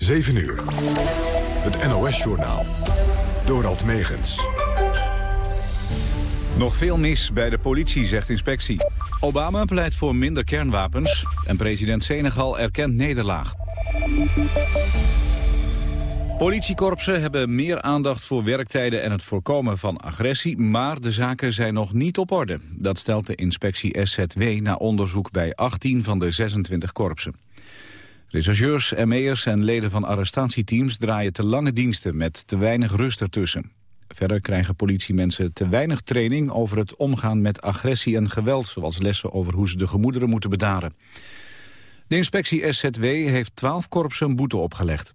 7 uur. Het NOS-journaal. Dorald Megens. Nog veel mis bij de politie, zegt inspectie. Obama pleit voor minder kernwapens. En president Senegal erkent nederlaag. Politiekorpsen hebben meer aandacht voor werktijden en het voorkomen van agressie, maar de zaken zijn nog niet op orde. Dat stelt de inspectie SZW na onderzoek bij 18 van de 26 korpsen. Rechercheurs, ME'ers en leden van arrestatieteams draaien te lange diensten met te weinig rust ertussen. Verder krijgen politiemensen te weinig training over het omgaan met agressie en geweld, zoals lessen over hoe ze de gemoederen moeten bedaren. De inspectie SZW heeft 12 korpsen boete opgelegd.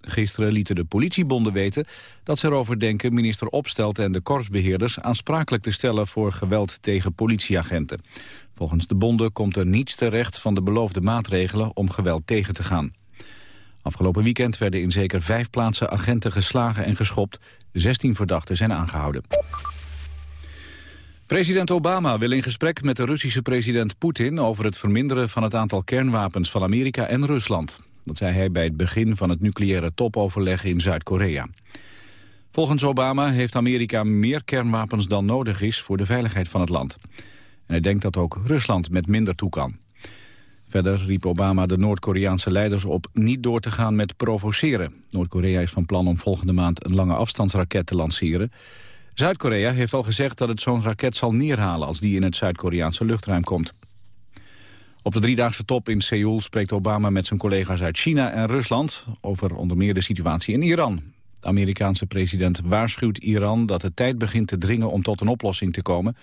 Gisteren lieten de politiebonden weten dat ze erover denken minister Opstelt en de korpsbeheerders aansprakelijk te stellen voor geweld tegen politieagenten. Volgens de bonden komt er niets terecht van de beloofde maatregelen om geweld tegen te gaan. Afgelopen weekend werden in zeker vijf plaatsen agenten geslagen en geschopt. 16 verdachten zijn aangehouden. President Obama wil in gesprek met de Russische president Poetin... over het verminderen van het aantal kernwapens van Amerika en Rusland. Dat zei hij bij het begin van het nucleaire topoverleg in Zuid-Korea. Volgens Obama heeft Amerika meer kernwapens dan nodig is voor de veiligheid van het land. En hij denkt dat ook Rusland met minder toe kan. Verder riep Obama de Noord-Koreaanse leiders op niet door te gaan met provoceren. Noord-Korea is van plan om volgende maand een lange afstandsraket te lanceren. Zuid-Korea heeft al gezegd dat het zo'n raket zal neerhalen als die in het Zuid-Koreaanse luchtruim komt. Op de driedaagse top in Seoul spreekt Obama met zijn collega's uit China en Rusland over onder meer de situatie in Iran. De Amerikaanse president waarschuwt Iran dat het tijd begint te dringen om tot een oplossing te komen.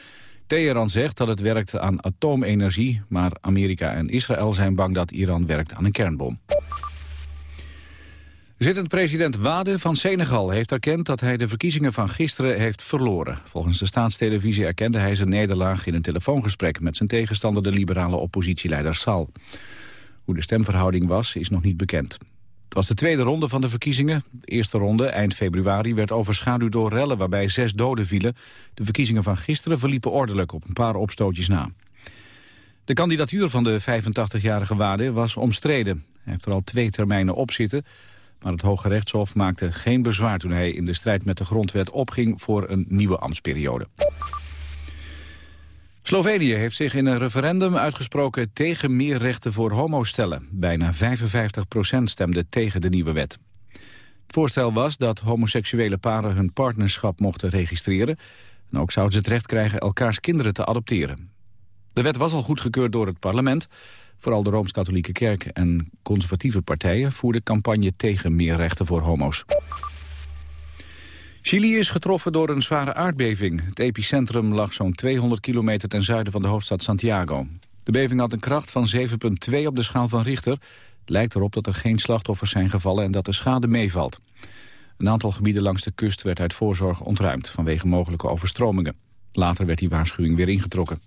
Teheran zegt dat het werkt aan atoomenergie, maar Amerika en Israël zijn bang dat Iran werkt aan een kernbom. Zittend president Wade van Senegal heeft erkend dat hij de verkiezingen van gisteren heeft verloren. Volgens de staatstelevisie erkende hij zijn nederlaag in een telefoongesprek met zijn tegenstander de liberale oppositieleider Sal. Hoe de stemverhouding was, is nog niet bekend. Het was de tweede ronde van de verkiezingen. De eerste ronde, eind februari, werd overschaduwd door rellen waarbij zes doden vielen. De verkiezingen van gisteren verliepen ordelijk op een paar opstootjes na. De kandidatuur van de 85-jarige Wade was omstreden. Hij heeft er twee termijnen op zitten. Maar het Hoge Rechtshof maakte geen bezwaar toen hij in de strijd met de grondwet opging voor een nieuwe ambtsperiode. Slovenië heeft zich in een referendum uitgesproken tegen meer rechten voor homostellen. Bijna 55% stemde tegen de nieuwe wet. Het voorstel was dat homoseksuele paren hun partnerschap mochten registreren... en ook zouden ze het recht krijgen elkaars kinderen te adopteren. De wet was al goedgekeurd door het parlement... Vooral de Rooms-Katholieke Kerk en conservatieve partijen voerden campagne tegen meer rechten voor homo's. Chili is getroffen door een zware aardbeving. Het epicentrum lag zo'n 200 kilometer ten zuiden van de hoofdstad Santiago. De beving had een kracht van 7,2 op de schaal van Richter. Lijkt erop dat er geen slachtoffers zijn gevallen en dat de schade meevalt. Een aantal gebieden langs de kust werd uit voorzorg ontruimd... vanwege mogelijke overstromingen. Later werd die waarschuwing weer ingetrokken.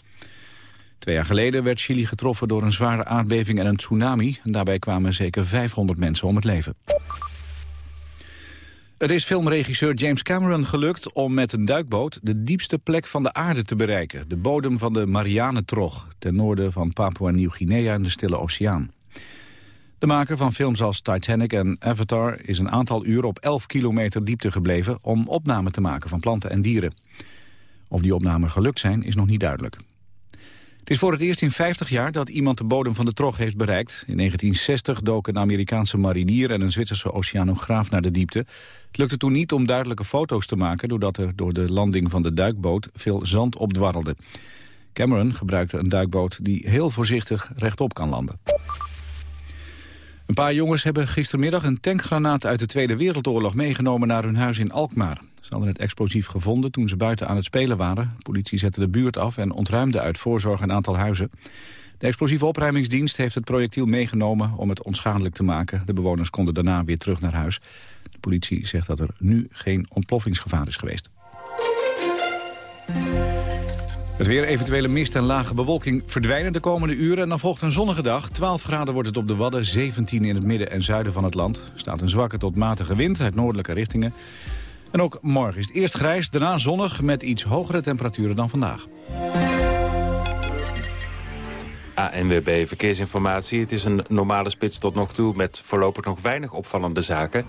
Twee jaar geleden werd Chili getroffen door een zware aardbeving en een tsunami. En daarbij kwamen zeker 500 mensen om het leven. Het is filmregisseur James Cameron gelukt om met een duikboot... de diepste plek van de aarde te bereiken. De bodem van de Marianentrog, ten noorden van Papua-Nieuw-Guinea in de Stille Oceaan. De maker van films als Titanic en Avatar is een aantal uur op 11 kilometer diepte gebleven... om opname te maken van planten en dieren. Of die opnamen gelukt zijn, is nog niet duidelijk. Het is voor het eerst in 50 jaar dat iemand de bodem van de trog heeft bereikt. In 1960 doken een Amerikaanse marinier en een Zwitserse oceanograaf naar de diepte. Het lukte toen niet om duidelijke foto's te maken... doordat er door de landing van de duikboot veel zand opdwarrelde. Cameron gebruikte een duikboot die heel voorzichtig rechtop kan landen. Een paar jongens hebben gistermiddag een tankgranaat uit de Tweede Wereldoorlog meegenomen naar hun huis in Alkmaar. Ze hadden het explosief gevonden toen ze buiten aan het spelen waren. De politie zette de buurt af en ontruimde uit voorzorg een aantal huizen. De explosieve opruimingsdienst heeft het projectiel meegenomen om het onschadelijk te maken. De bewoners konden daarna weer terug naar huis. De politie zegt dat er nu geen ontploffingsgevaar is geweest. Het weer eventuele mist en lage bewolking verdwijnen de komende uren... en dan volgt een zonnige dag. 12 graden wordt het op de Wadden, 17 in het midden en zuiden van het land. Staat een zwakke tot matige wind uit noordelijke richtingen. En ook morgen is het eerst grijs, daarna zonnig... met iets hogere temperaturen dan vandaag. ANWB Verkeersinformatie. Het is een normale spits tot nog toe met voorlopig nog weinig opvallende zaken.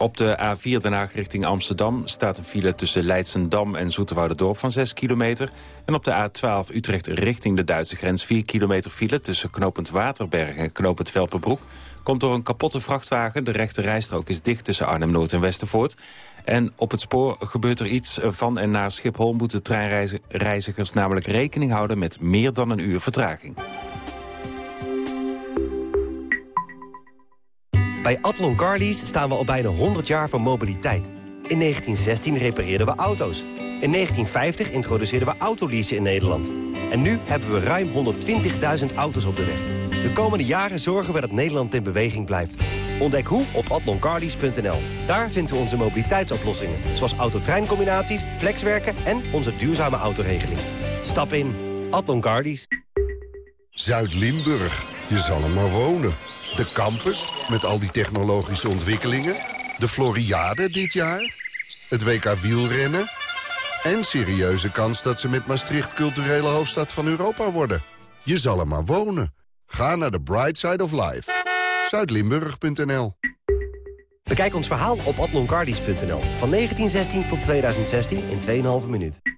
Op de A4 Den Haag richting Amsterdam staat een file tussen Leidsendam en Dorp van 6 kilometer. En op de A12 Utrecht richting de Duitse grens 4 kilometer file tussen knooppunt Waterberg en knooppunt Velpenbroek. Komt door een kapotte vrachtwagen. De rechte rijstrook is dicht tussen Arnhem-Noord en Westervoort. En op het spoor gebeurt er iets. Van en naar Schiphol moeten treinreizigers namelijk rekening houden met meer dan een uur vertraging. Bij Atlon Carlies staan we al bijna 100 jaar van mobiliteit. In 1916 repareerden we auto's. In 1950 introduceerden we autoleasen in Nederland. En nu hebben we ruim 120.000 auto's op de weg. De komende jaren zorgen we dat Nederland in beweging blijft. Ontdek hoe op atloncarlies.nl. Daar vinden we onze mobiliteitsoplossingen. Zoals autotreincombinaties, flexwerken en onze duurzame autoregeling. Stap in. Atlon Zuid-Limburg. Je zal er maar wonen. De campus, met al die technologische ontwikkelingen. De Floriade dit jaar. Het WK wielrennen. En serieuze kans dat ze met Maastricht culturele hoofdstad van Europa worden. Je zal er maar wonen. Ga naar de Bright Side of Life. Zuidlimburg.nl Bekijk ons verhaal op atloncardies.nl. Van 1916 tot 2016 in 2,5 minuut.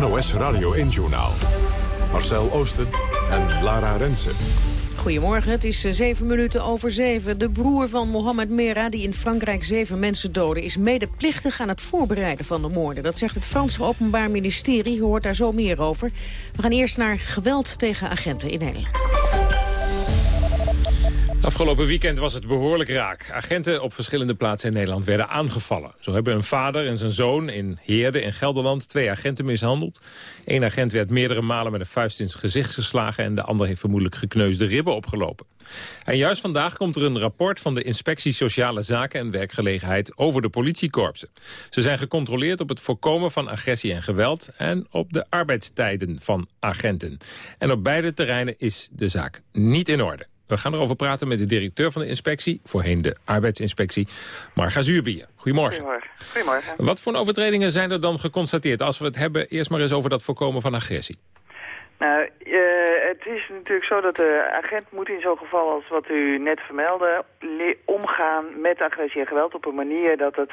NOS Radio 1 Journaal. Marcel Oosten en Lara Rensen. Goedemorgen, het is eh, zeven minuten over zeven. De broer van Mohamed Merah, die in Frankrijk zeven mensen doodde... is medeplichtig aan het voorbereiden van de moorden. Dat zegt het Franse Openbaar Ministerie. U hoort daar zo meer over. We gaan eerst naar geweld tegen agenten in Nederland. Afgelopen weekend was het behoorlijk raak. Agenten op verschillende plaatsen in Nederland werden aangevallen. Zo hebben een vader en zijn zoon in Heerde in Gelderland twee agenten mishandeld. Eén agent werd meerdere malen met een vuist in zijn gezicht geslagen... en de ander heeft vermoedelijk gekneusde ribben opgelopen. En juist vandaag komt er een rapport van de Inspectie Sociale Zaken en Werkgelegenheid over de politiekorpsen. Ze zijn gecontroleerd op het voorkomen van agressie en geweld en op de arbeidstijden van agenten. En op beide terreinen is de zaak niet in orde. We gaan erover praten met de directeur van de inspectie, voorheen de arbeidsinspectie, Marga Zuurbier. Goedemorgen. Goedemorgen. Goedemorgen. Wat voor overtredingen zijn er dan geconstateerd? Als we het hebben eerst maar eens over dat voorkomen van agressie. Nou, uh, het is natuurlijk zo dat de agent moet in zo'n geval als wat u net vermeldde... omgaan met agressie en geweld op een manier dat het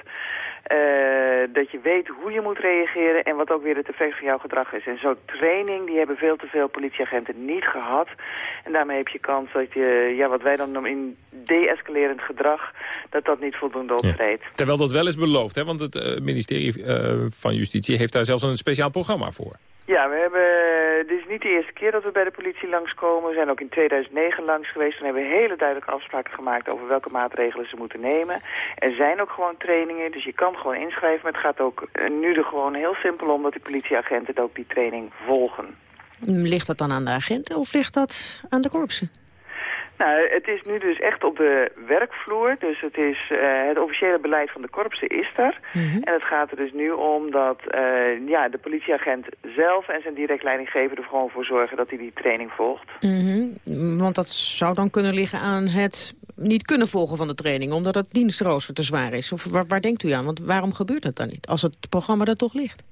uh, dat je weet hoe je moet reageren en wat ook weer het effect van jouw gedrag is. En zo'n training, die hebben veel te veel politieagenten niet gehad. En daarmee heb je kans dat je, ja, wat wij dan noemen in de-escalerend gedrag, dat dat niet voldoende optreedt. Ja. Terwijl dat wel is beloofd, hè? want het uh, ministerie van Justitie heeft daar zelfs een speciaal programma voor. Ja, we hebben, dit is niet de eerste keer dat we bij de politie langskomen. We zijn ook in 2009 langs geweest. Toen hebben we hele duidelijke afspraken gemaakt over welke maatregelen ze moeten nemen. Er zijn ook gewoon trainingen, dus je kan gewoon inschrijven. Maar het gaat ook eh, nu er gewoon heel simpel om dat die politieagenten ook die training volgen. Ligt dat dan aan de agenten of ligt dat aan de korpsen? Nou, het is nu dus echt op de werkvloer. Dus het, is, uh, het officiële beleid van de korpsen is er. Mhm. En het gaat er dus nu om dat uh, ja, de politieagent zelf en zijn direct leidinggever er gewoon voor zorgen dat hij die training volgt. Mm Want dat zou dan kunnen liggen aan het niet kunnen volgen van de training, omdat het dienstrooster te zwaar is. Of waar, waar denkt u aan? Want waarom gebeurt dat dan niet, als het programma er toch ligt?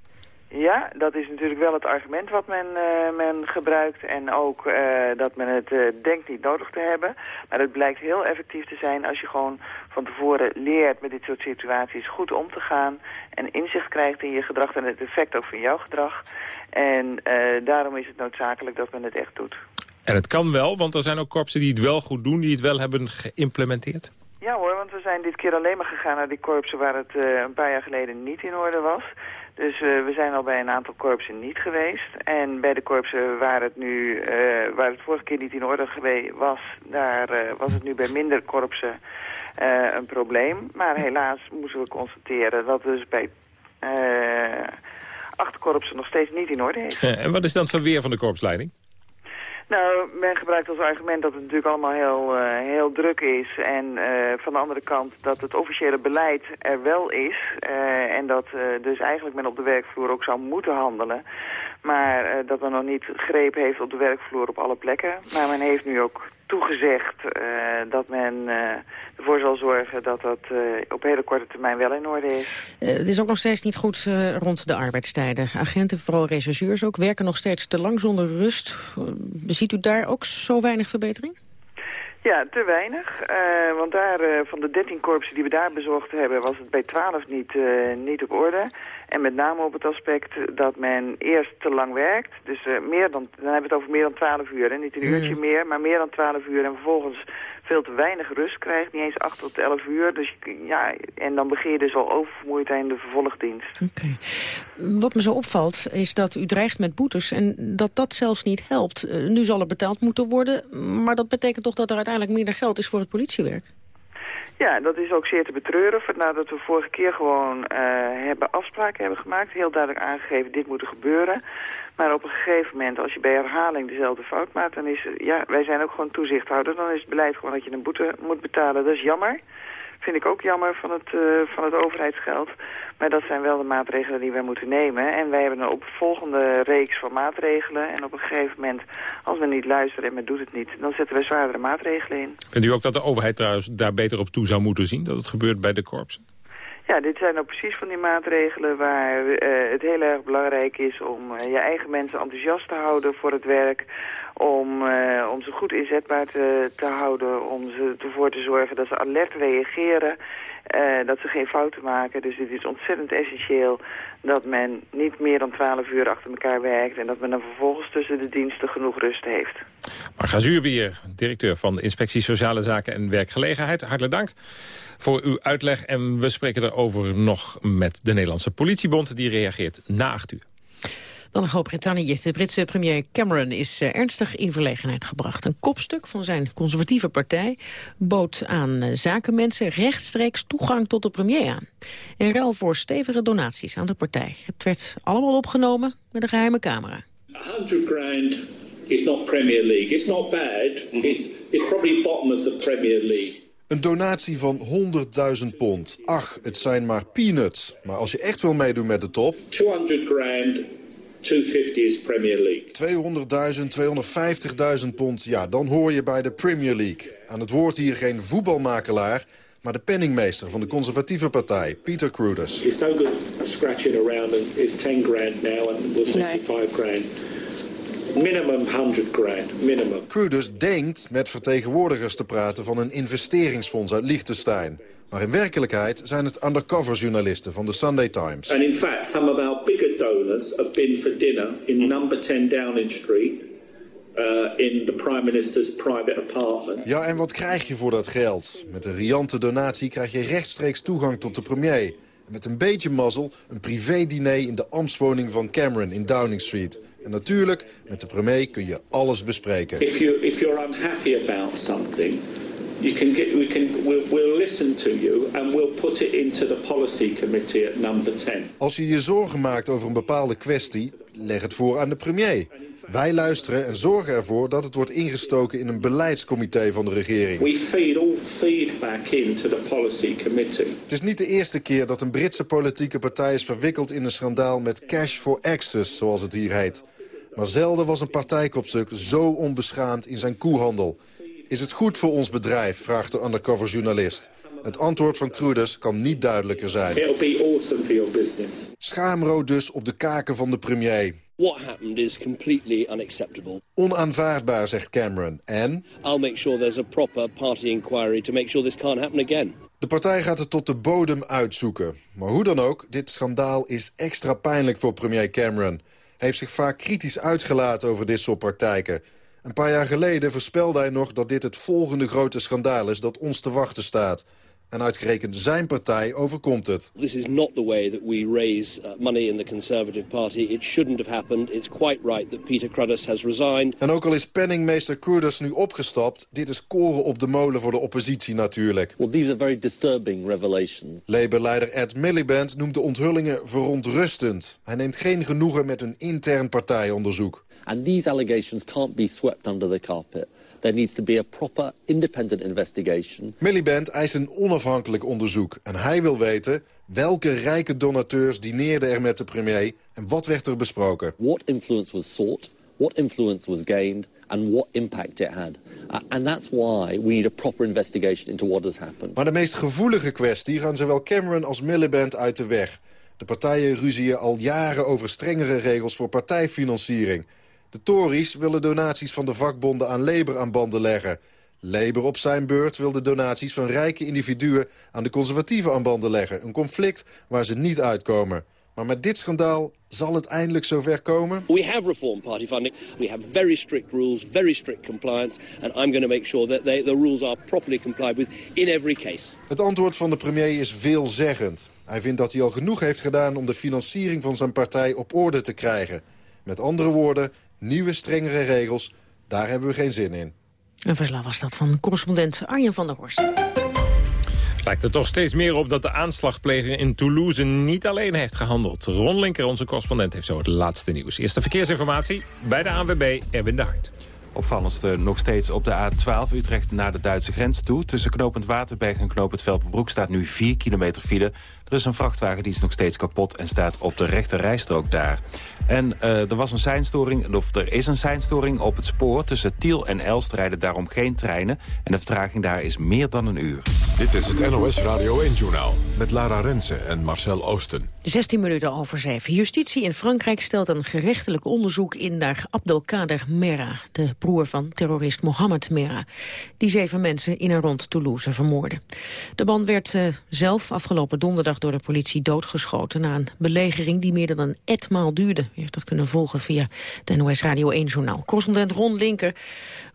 Ja, dat is natuurlijk wel het argument wat men, uh, men gebruikt. En ook uh, dat men het uh, denkt niet nodig te hebben. Maar het blijkt heel effectief te zijn als je gewoon van tevoren leert met dit soort situaties goed om te gaan. En inzicht krijgt in je gedrag en het effect ook van jouw gedrag. En daarom is het noodzakelijk dat men het echt doet. En het kan wel, want er zijn ook korpsen die het wel goed doen, die het wel hebben geïmplementeerd? Ja hoor, want we zijn dit keer alleen maar gegaan naar die korpsen waar het een paar jaar geleden niet in orde was. Dus uh, we zijn al bij een aantal korpsen niet geweest. En bij de korpsen waar het nu, uh, waar het vorige keer niet in orde geweest was, daar uh, was het nu bij minder korpsen een probleem. Maar helaas moesten we constateren dat dus bij acht korpsen nog steeds niet in orde is. En wat is dan het verweer van de korpsleiding? Nou, men gebruikt als argument dat het natuurlijk allemaal heel, uh, heel druk is. En uh, van de andere kant dat het officiële beleid er wel is. Uh, en dat dus eigenlijk men op de werkvloer ook zou moeten handelen. Maar dat men nog niet greep heeft op de werkvloer op alle plekken. Maar men heeft nu ook toegezegd dat men ervoor zal zorgen dat dat op hele korte termijn wel in orde is. Het is ook nog steeds niet goed rond de arbeidstijden. Agenten, vooral rechercheurs ook, werken nog steeds te lang zonder rust. ziet u daar ook zo weinig verbetering? Ja, te weinig. want daar, van de 13 korpsen die we daar bezocht hebben... was het bij 12 niet, niet op orde. En met name op het aspect dat men eerst te lang werkt. Dus meer dan, dan hebben we het over meer dan 12 uur. Hè? Niet een uurtje meer, maar meer dan 12 uur. En vervolgens veel te weinig rust krijgt. Niet eens 8 tot 11 uur. Dus ja, en dan begin je dus al oververmoeid in de vervolgdienst. Oké. Wat me zo opvalt is dat u dreigt met boetes en dat dat zelfs niet helpt. Uh, nu zal er betaald moeten worden, maar dat betekent toch dat er uiteindelijk minder geld is voor het politiewerk? Ja, dat is ook zeer te betreuren. Nadat we vorige keer gewoon uh, hebben afspraken hebben gemaakt. Heel duidelijk aangegeven, dit moet er gebeuren. Maar op een gegeven moment, als je bij herhaling dezelfde fout maakt... dan is ja, wij zijn ook gewoon toezichthouder. Dan is het beleid gewoon dat je een boete moet betalen. Dat is jammer. Vind ik ook jammer van het, uh, van het overheidsgeld. Maar dat zijn wel de maatregelen die wij moeten nemen. En wij hebben een opvolgende reeks van maatregelen. En op een gegeven moment, als men niet luistert en men doet het niet... dan zetten we zwaardere maatregelen in. Vindt u ook dat de overheid trouwens daar beter op toe zou moeten zien? Dat het gebeurt bij de korpsen? Ja, dit zijn nou precies van die maatregelen waar uh, het heel erg belangrijk is om uh, je eigen mensen enthousiast te houden voor het werk. Om, uh, om ze goed inzetbaar te, te houden, om ze ervoor te zorgen dat ze alert reageren. Uh, dat ze geen fouten maken. Dus het is ontzettend essentieel dat men niet meer dan 12 uur achter elkaar werkt... en dat men dan vervolgens tussen de diensten genoeg rust heeft. Marga Zuurbier, directeur van de Inspectie Sociale Zaken en Werkgelegenheid. Hartelijk dank voor uw uitleg. En we spreken erover nog met de Nederlandse politiebond. Die reageert na acht uur. Dan Groot-Brittannië. De Britse premier Cameron is uh, ernstig in verlegenheid gebracht. Een kopstuk van zijn conservatieve partij bood aan uh, zakenmensen rechtstreeks toegang tot de premier aan. In ruil voor stevige donaties aan de partij. Het werd allemaal opgenomen met een geheime camera. 100 grand is not Premier League. It's not bad. It's, it's probably bottom of the Premier League. Een donatie van 100.000 pond. Ach, het zijn maar peanuts. Maar als je echt wil meedoen met de top... 200 grand 250 is Premier League. 200.000, 250.000 pond, ja, dan hoor je bij de Premier League. Aan het woord hier geen voetbalmakelaar, maar de penningmeester van de conservatieve partij, Peter Cruders. It's no good scratching around and it's 10 grand now and we'll 65 grand. Minimum 100 grand, minimum. Cruders denkt met vertegenwoordigers te praten van een investeringsfonds uit Liechtenstein. Maar in werkelijkheid zijn het undercover journalisten van de Sunday Times. And in fact, some of our bigger donors have been for dinner in number 10 Downing Street. Uh, in the Prime Minister's private apartment. Ja, en wat krijg je voor dat geld? Met een riante donatie krijg je rechtstreeks toegang tot de premier. En met een beetje mazzel een privé-diner in de ambtswoning van Cameron in Downing Street. En natuurlijk, met de premier kun je alles bespreken. If, you, if you're unhappy about something, you can get, we can, we'll, we'll listen to you and we'll put it into the policy committee at number 10. Als je je zorgen maakt over een bepaalde kwestie, leg het voor aan de premier. Wij luisteren en zorgen ervoor dat het wordt ingestoken in een beleidscomité van de regering. We feed all feedback into the policy committee. Het is niet de eerste keer dat een Britse politieke partij is verwikkeld in een schandaal met cash for access, zoals het hier heet. Maar zelden was een partijkopstuk zo onbeschaamd in zijn koehandel. Is het goed voor ons bedrijf, vraagt de undercover journalist. Het antwoord van Cruders kan niet duidelijker zijn. Schaamrood dus op de kaken van de premier. What happened is completely unacceptable. Onaanvaardbaar, zegt Cameron. En? I'll make sure there's a proper party inquiry to make sure this can't happen again. De partij gaat het tot de bodem uitzoeken. Maar hoe dan ook, dit schandaal is extra pijnlijk voor premier Cameron. Heeft zich vaak kritisch uitgelaten over dit soort praktijken. Een paar jaar geleden voorspelde hij nog dat dit het volgende grote schandaal is dat ons te wachten staat. En uitgerekend zijn partij overkomt het. This is not the way that we raise uh, money in the Conservative Party. It shouldn't have happened. It's quite right that Peter Cruddas has resigned. En ook al is penningmeester Cruddas nu opgestapt... dit is koren op de molen voor de oppositie natuurlijk. Well, these are very disturbing revelations. Labour-leider Ed Miliband noemt de onthullingen verontrustend. Hij neemt geen genoegen met een intern partijonderzoek. And these allegations can't be swept under the carpet. There needs to be a proper independent investigation. Miliband eist een onafhankelijk onderzoek. En hij wil weten welke rijke donateurs dineerden er met de premier... en wat werd er besproken. What influence was sought, what influence was gained... and what impact it had. Uh, and that's why we need a proper investigation into what has happened. Maar de meest gevoelige kwestie gaan zowel Cameron als Miliband uit de weg. De partijen ruzien al jaren over strengere regels voor partijfinanciering... De Tories willen donaties van de vakbonden aan Labour aan banden leggen. Labour op zijn beurt wil de donaties van rijke individuen aan de conservatieven aan banden leggen. Een conflict waar ze niet uitkomen. Maar met dit schandaal zal het eindelijk zover komen? We have reform party funding. We have very strict rules, very strict compliance. And I'm going to make sure that they, the rules are properly complied with in every case. Het antwoord van de premier is veelzeggend. Hij vindt dat hij al genoeg heeft gedaan om de financiering van zijn partij op orde te krijgen. Met andere woorden, nieuwe strengere regels, daar hebben we geen zin in. Een verslag was dat van correspondent Arjen van der Horst. Lijkt er toch steeds meer op dat de aanslagpleger in Toulouse niet alleen heeft gehandeld. Ron Linker, onze correspondent, heeft zo het laatste nieuws. Eerste verkeersinformatie bij de ANWB, Erwin de Hart. Opvallendste nog steeds op de A12 Utrecht naar de Duitse grens toe. Tussen knopend Waterberg en knopend Velpenbroek staat nu 4 kilometer file. Er is een vrachtwagen die is nog steeds kapot en staat op de rechte rijstrook daar. En uh, er was een seinstoring, of er is een seinstoring op het spoor. Tussen Tiel en Elst rijden daarom geen treinen. En de vertraging daar is meer dan een uur. Dit is het NOS Radio 1-journaal met Lara Rensen en Marcel Oosten. 16 minuten over 7. Justitie in Frankrijk stelt een gerechtelijk onderzoek in naar Abdelkader Merah, de broer van terrorist Mohamed Merah, die zeven mensen in en rond Toulouse vermoordde. De man werd uh, zelf afgelopen donderdag door de politie doodgeschoten na een belegering die meer dan een etmaal duurde. U heeft dat kunnen volgen via de NOS Radio 1-journaal. Correspondent Ron Linker.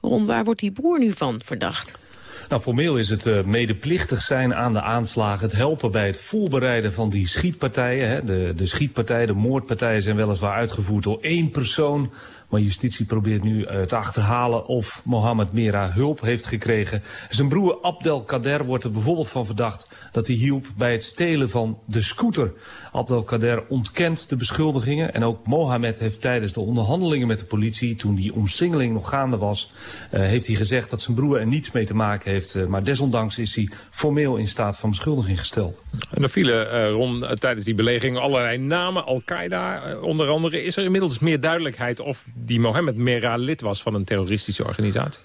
Ron, waar wordt die broer nu van verdacht? Nou, formeel is het uh, medeplichtig zijn aan de aanslagen. Het helpen bij het voorbereiden van die schietpartijen. Hè. De, de schietpartijen, de moordpartijen zijn weliswaar uitgevoerd door één persoon. Maar justitie probeert nu uh, te achterhalen of Mohammed Mera hulp heeft gekregen. Zijn broer Abdelkader wordt er bijvoorbeeld van verdacht dat hij hielp bij het stelen van de scooter. Abdelkader ontkent de beschuldigingen en ook Mohammed heeft tijdens de onderhandelingen met de politie, toen die omsingeling nog gaande was, uh, heeft hij gezegd dat zijn broer er niets mee te maken heeft. Uh, maar desondanks is hij formeel in staat van beschuldiging gesteld. En er vielen rond tijdens die belegering allerlei namen, Al-Qaeda onder andere. Is er inmiddels meer duidelijkheid of die Mohammed Merah lid was van een terroristische organisatie?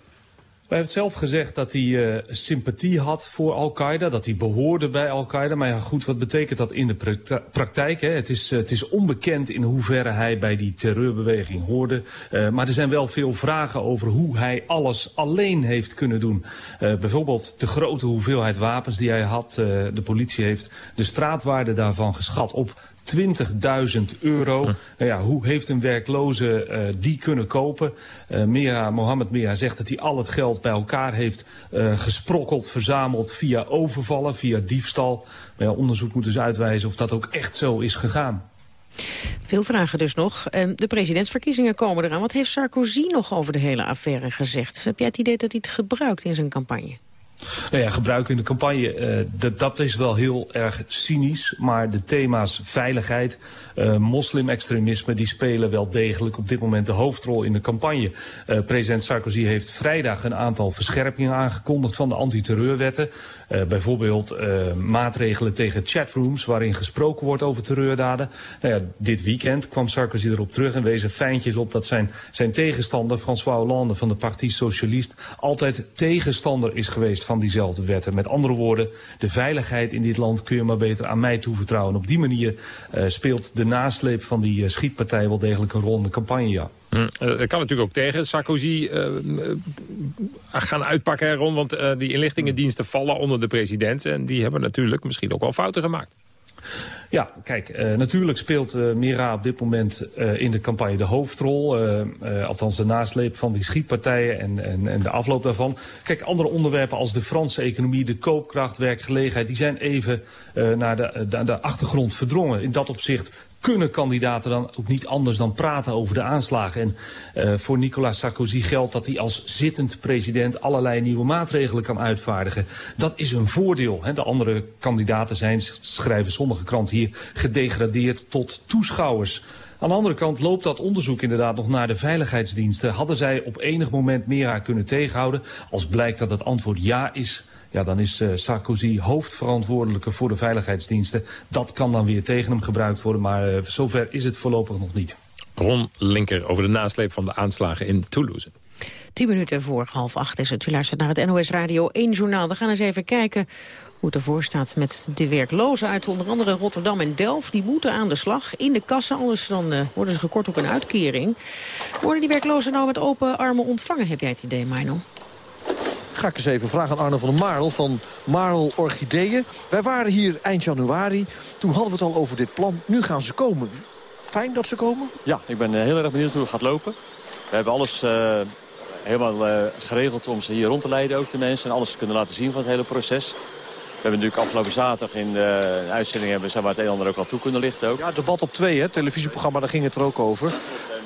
Hij heeft zelf gezegd dat hij uh, sympathie had voor Al-Qaeda, dat hij behoorde bij Al-Qaeda. Maar ja, goed, wat betekent dat in de praktijk? Hè? Het, is, uh, het is onbekend in hoeverre hij bij die terreurbeweging hoorde. Uh, maar er zijn wel veel vragen over hoe hij alles alleen heeft kunnen doen. bijvoorbeeld de grote hoeveelheid wapens die hij had. de politie heeft de straatwaarde daarvan geschat op 20.000 euro. Nou ja, hoe heeft een werkloze uh, die kunnen kopen? Uh, Mera, Mohammed Mera zegt dat hij al het geld bij elkaar heeft uh, gesprokkeld, verzameld via overvallen, via diefstal. Maar ja, onderzoek moet dus uitwijzen of dat ook echt zo is gegaan. Veel vragen dus nog. De presidentsverkiezingen komen eraan. Wat heeft Sarkozy nog over de hele affaire gezegd? Heb jij het idee dat hij het gebruikt in zijn campagne? Nou ja, gebruik in de campagne, uh, dat, dat is wel heel erg cynisch. Maar de thema's veiligheid, uh, moslimextremisme... die spelen wel degelijk op dit moment de hoofdrol in de campagne. Uh, president Sarkozy heeft vrijdag een aantal verscherpingen aangekondigd... van de antiterreurwetten. Bijvoorbeeld maatregelen tegen chatrooms waarin gesproken wordt over terreurdaden. Nou ja, dit weekend kwam Sarkozy erop terug en wees er fijntjes op dat zijn, zijn tegenstander François Hollande van de Parti Socialiste altijd tegenstander is geweest van diezelfde wetten. Met andere woorden, de veiligheid in dit land kun je maar beter aan mij toevertrouwen. Op die manier uh, speelt de nasleep van die schietpartij wel degelijk een rol in de campagne, ja. Mm, dat kan natuurlijk ook tegen Sarkozy uh, gaan uitpakken, Ron. Want die inlichtingendiensten vallen onder de president. En die hebben natuurlijk misschien ook wel fouten gemaakt. Ja, kijk, uh, natuurlijk speelt uh, Mira op dit moment uh, in de campagne de hoofdrol. althans de nasleep van die schietpartijen en, en, en, de afloop daarvan. Kijk, andere onderwerpen als de Franse economie, de koopkracht, werkgelegenheid... die zijn even naar de, de achtergrond verdrongen. In dat opzicht kunnen kandidaten dan ook niet anders dan praten over de aanslagen. En uh, voor Nicolas Sarkozy geldt dat hij als zittend president allerlei nieuwe maatregelen kan uitvaardigen. Dat is een voordeel. Hè. De andere kandidaten zijn, schrijven sommige kranten hier, gedegradeerd tot toeschouwers. Aan de andere kant loopt dat onderzoek inderdaad nog naar de veiligheidsdiensten. Hadden zij op enig moment Mera kunnen tegenhouden? Als blijkt dat het antwoord ja is, ja, dan is uh, Sarkozy hoofdverantwoordelijke voor de veiligheidsdiensten. Dat kan dan weer tegen hem gebruikt worden, maar uh, zover is het voorlopig nog niet. Ron Linker over de nasleep van de aanslagen in Toulouse. Tien minuten voor half acht is het. U luistert naar het NOS Radio 1 Journaal. We gaan eens even kijken hoe het ervoor staat met de werklozen uit onder andere Rotterdam en Delft. Die moeten aan de slag in de kassa, anders dan uh, worden ze gekort op een uitkering. Worden die werklozen nou met open armen ontvangen, heb jij het idee, Mino? Ga ik eens even vragen aan Arno van der Marel van Marel Orchideeën. Wij waren hier eind januari. Toen hadden we het al over dit plan. Nu gaan ze komen. Fijn dat ze komen? Ja, ik ben eh, heel erg benieuwd hoe het gaat lopen. We hebben alles uh, helemaal uh, geregeld om ze hier rond te leiden, ook de mensen. En alles te kunnen laten zien van het hele proces. We hebben natuurlijk afgelopen zaterdag in de uitzending hebben, zijn we het een en ander ook al toe kunnen lichten. Ook. Ja, debat op twee, hè? televisieprogramma, daar ging het er ook over.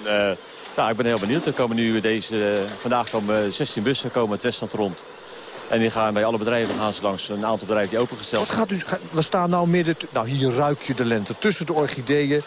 En, nou, ik ben heel benieuwd. Er komen nu deze, vandaag komen 16 bussen komen het Westland rond. En die gaan bij alle bedrijven gaan ze langs een aantal bedrijven die opengesteld zijn. Wat gaat u, we staan nou midden... Nou, hier ruik je de lente. Tussen de orchideeën.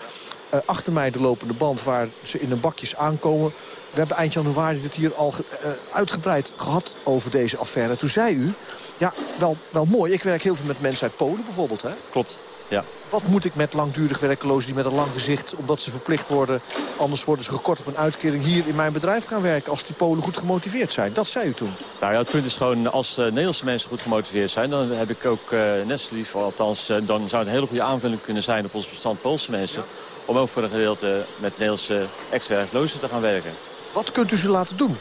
Uh, achter mij de lopende band waar ze in een bakjes aankomen. We hebben eind januari het hier al uh, uitgebreid gehad over deze affaire. Toen zei u, ja, wel, wel mooi. Ik werk heel veel met mensen uit Polen bijvoorbeeld. Hè? Klopt, ja. Wat moet ik met langdurig werklozen die met een lang gezicht... omdat ze verplicht worden, anders worden ze gekort op een uitkering... hier in mijn bedrijf gaan werken als die Polen goed gemotiveerd zijn? Dat zei u toen. Nou ja, het punt is gewoon, als uh, Nederlandse mensen goed gemotiveerd zijn... dan heb ik ook uh, net zo lief, althans, uh, dan zou het een hele goede aanvulling kunnen zijn... op ons bestand Poolse mensen... om ook voor een gedeelte met Nederlandse ex-werklozen te gaan werken. Wat kunt u ze laten doen?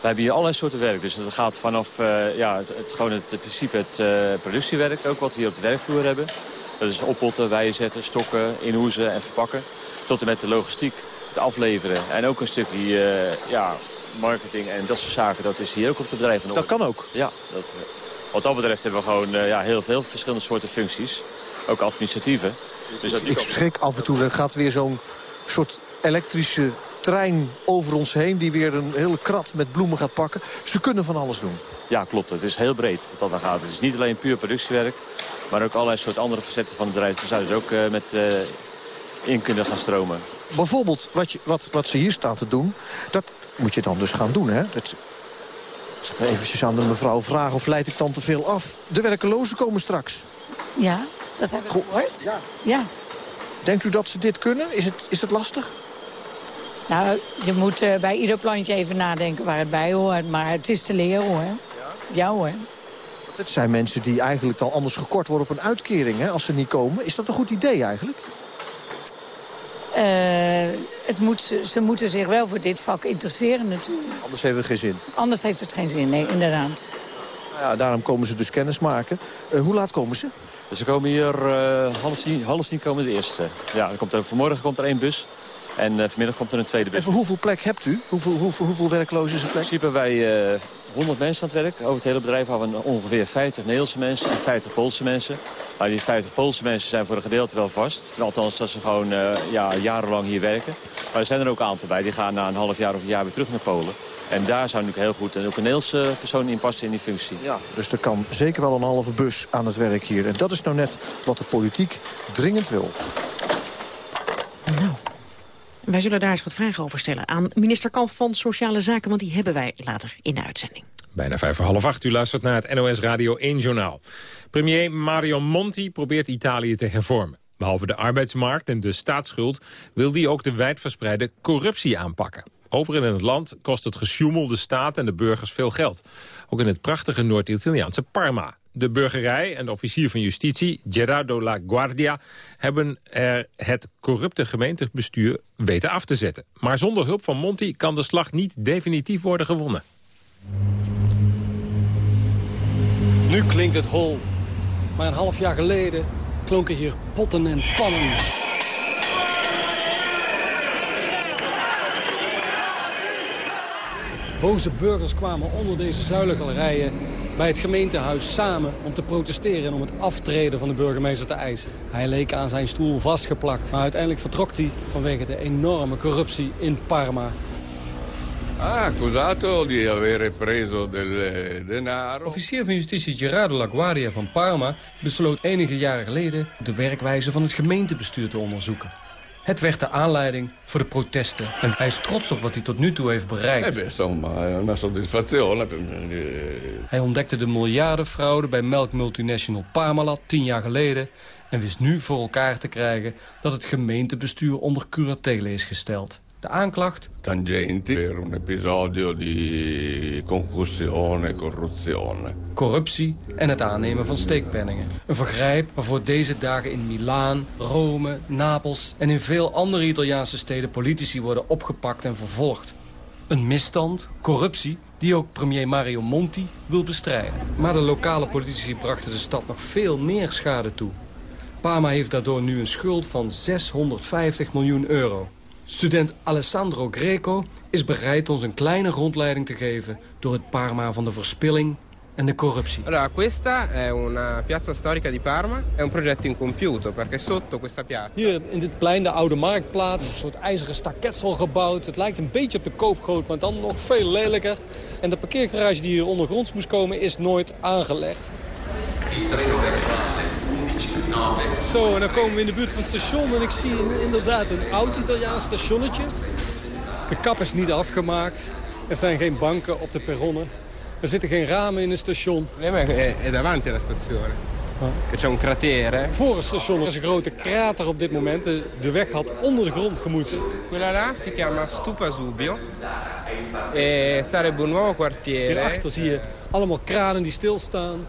We hebben hier allerlei soorten werk. Dus dat gaat vanaf uh, ja, het, het, gewoon het, principe het uh, productiewerk, ook wat we hier op de werkvloer hebben. Dat is oppotten, wijzen zetten, stokken, inhoezen en verpakken. Tot en met de logistiek, het afleveren. En ook een stukje uh, ja, marketing en dat soort zaken. Dat is hier ook op de bedrijven. Dat kan ook? Ja. Dat, wat dat betreft hebben we gewoon ja, heel veel verschillende soorten functies. Ook administratieve. Dus dat ik schrik af en toe, er gaat weer zo'n soort elektrische trein over ons heen... die weer een hele krat met bloemen gaat pakken. Ze kunnen van alles doen. Ja, klopt. Het is heel breed wat dat dan gaat. Het is niet alleen puur productiewerk... maar ook allerlei soort andere facetten van het bedrijf. Daar zouden ze ook uh, met uh, in kunnen gaan stromen. Bijvoorbeeld wat, je, wat, wat ze hier staan te doen... dat moet je dan dus gaan doen, hè? Dat, ik ga eventjes aan de mevrouw vragen of leid ik dan te veel af. De werkelozen komen straks. Ja, dat hebben we gehoord. Ja. ja. Denkt u dat ze dit kunnen? Is het, is het lastig? Nou, je moet uh, bij ieder plantje even nadenken waar het bij hoort. Maar het is te leren hoor. Ja, ja hoor. Het zijn mensen die eigenlijk dan anders gekort worden op een uitkering hè, als ze niet komen. Is dat een goed idee eigenlijk? Uh, het moet, ze moeten zich wel voor dit vak interesseren natuurlijk. Anders heeft het geen zin? Anders heeft het geen zin, nee, inderdaad. Nou ja, daarom komen ze dus kennis maken. Uh, hoe laat komen ze? Dus ze komen hier uh, half, tien, half tien komen de eerste. Ja, dan komt er, vanmorgen komt er één bus. En uh, vanmiddag komt er een tweede bus. En voor hoeveel plek hebt u? Hoeveel, hoeveel, hoeveel werklozen is er plek? In principe wij uh, 100 mensen aan het werk. Over het hele bedrijf hebben we ongeveer 50 Nederlandse mensen en 50 Poolse mensen. Maar die 50 Poolse mensen zijn voor een gedeelte wel vast. Althans, dat ze gewoon uh, ja, jarenlang hier werken. Maar er zijn er ook een aantal bij. Die gaan na een half jaar of een jaar weer terug naar Polen. En daar zou natuurlijk heel goed en ook een Nederlandse persoon in passen in die functie. Ja, dus er kan zeker wel een halve bus aan het werk hier. En dat is nou net wat de politiek dringend wil. Wij zullen daar eens wat vragen over stellen aan minister Kamp van Sociale Zaken, want die hebben wij later in de uitzending. Bijna vijf voor half acht. U luistert naar het NOS Radio 1 Journaal. Premier Mario Monti probeert Italië te hervormen. Behalve de arbeidsmarkt en de staatsschuld wil die ook de wijdverspreide corruptie aanpakken. Overal in het land kost het gesjoemel de staat en de burgers veel geld. Ook in het prachtige Noord-Italiaanse Parma. De burgerij en de officier van justitie, Gerardo La Guardia... hebben er het corrupte gemeentebestuur weten af te zetten. Maar zonder hulp van Monti kan de slag niet definitief worden gewonnen. Nu klinkt het hol. Maar een half jaar geleden klonken hier potten en pannen. Boze burgers kwamen onder deze zuilengalerijen bij het gemeentehuis samen om te protesteren en om het aftreden van de burgemeester te eisen. Hij leek aan zijn stoel vastgeplakt, maar uiteindelijk vertrok hij vanwege de enorme corruptie in Parma. Ah, accusato di avere preso del denaro. Officier van justitie Gerardo LaGuardia van Parma besloot enige jaren geleden de werkwijze van het gemeentebestuur te onderzoeken. Het werd de aanleiding voor de protesten. En hij is trots op wat hij tot nu toe heeft bereikt. Eh beh, insomma, è una soddisfazione. per me. Hij ontdekte de miljardenfraude bij melkmultinational Parmalat tien jaar geleden... en wist nu voor elkaar te krijgen dat het gemeentebestuur onder curatele is gesteld. De aanklacht? Tangenti per un episodio di concussione e corruzione. Corruptie en het aannemen van steekpenningen. Een vergrijp waarvoor deze dagen in Milaan, Rome, Napels... en in veel andere Italiaanse steden politici worden opgepakt en vervolgd. Een misstand, corruptie, die ook premier Mario Monti wil bestrijden. Maar de lokale politici brachten de stad nog veel meer schade toe. Parma heeft daardoor nu een schuld van 650 miljoen euro. Student Alessandro Greco is bereid ons een kleine rondleiding te geven... door het Parma van de verspilling en de corruptie. Allora, questa è una piazza storica di Parma. È un progetto incompiuto perché sotto questa piazza... Hier in dit plein, de Oude Marktplaats, een soort ijzeren staketsel gebouwd. Het lijkt een beetje op de koopgoot, maar dan nog veel lelijker. En de parkeergarage die hier ondergronds moest komen is nooit aangelegd. Zo, en dan komen we in de buurt van het station en ik zie inderdaad een oud Italiaans stationnetje. De kap is niet afgemaakt. Er zijn geen banken op de perronnen. Er zitten geen ramen in het station. Il problema è, davanti alla stazione. Che c'è un cratere. Voor het station er is een grote krater op dit moment. De, de weg had onder de grond gemoeten. Quella là si chiama Stupa Subio. E sarebbe un nuovo quartiere. Hierachter zie je allemaal kranen die stilstaan.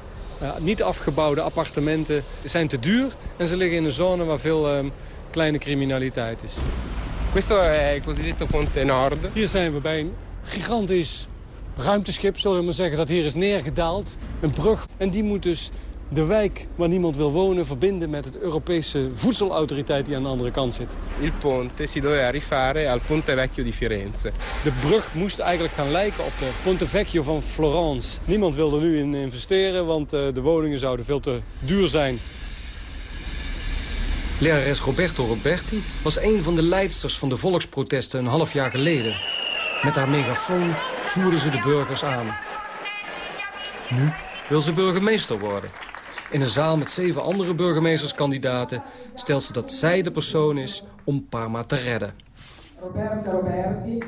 Niet afgebouwde appartementen zijn te duur en ze liggen in een zone waar veel ehm, kleine criminaliteit is. Questo è il cosiddetto Ponte Nord. Hier zijn we bij een gigantisch ruimteschip, zullen we maar zeggen, dat hier is neergedaald. Een brug. En die moet dus de wijk waar niemand wil wonen verbinden met het Europese voedselautoriteit die aan de andere kant zit. Il ponte si doveva rifare al Ponte Vecchio di Firenze. De brug moest eigenlijk gaan lijken op de Ponte Vecchio van Florence. Niemand wilde er nu in investeren, want eh, de woningen zouden veel te duur zijn. Lerares Roberto Roberti was een van de leidsters van de volksprotesten een half jaar geleden. Met haar megafoon voerde ze de burgers aan. Nu wil ze burgemeester worden. In een zaal met zeven andere burgemeesterskandidaten stelt ze dat zij de persoon is om Parma te redden. Roberta Roberti.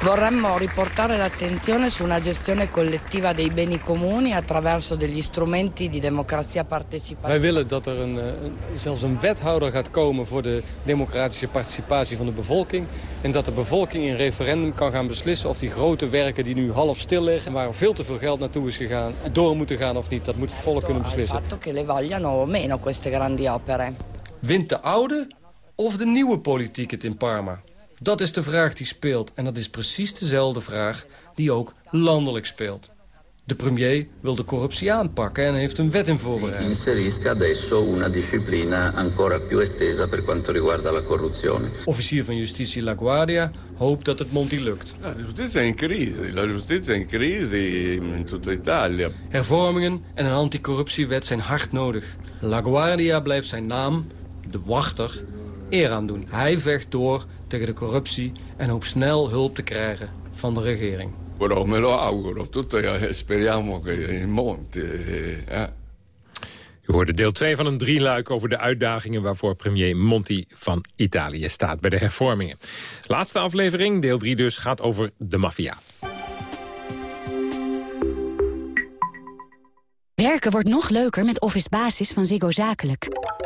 Vorremmo riportare l'attenzione su una gestione collettiva dei beni comuni attraverso degli strumenti di democrazia partecipativa. Wij willen dat er een, eh, een, zelfs een wethouder gaat komen voor de democratische participatie van de bevolking. En dat de bevolking in referendum kan gaan beslissen of die grote werken die nu half stil liggen... waar veel te veel geld naartoe is gegaan, door moeten gaan of niet. Dat moet het volk kunnen beslissen. Il fatto che le vogliano meno queste grandi opere. Wint de oude of de nieuwe politiek het in Parma? Dat is de vraag die speelt. En dat is precies dezelfde vraag die ook landelijk speelt. De premier wil de corruptie aanpakken en heeft een wet in voorbereid. Inserisca adesso una disciplina ancora più estesa per quanto riguarda la corruzione. Officier van Justitie La Guardia hoopt dat het Monti lukt. La giustizia è in crisi, la giustizia è in crisi in tutta Italia. Hervormingen en een anticorruptiewet zijn hard nodig. La Guardia blijft zijn naam, de wachter, eer aan doen. Hij vecht door tegen de corruptie en hoopt snel hulp te krijgen van de regering. Però me lo auguro, tutto, speriamo che eh, U hoorde deel 2 van een drieluik over de uitdagingen... waarvoor premier Monti van Italië staat bij de hervormingen. Laatste aflevering, deel 3 dus, gaat over de maffia. Werken wordt nog leuker met Office Basis van Ziggo Zakelijk.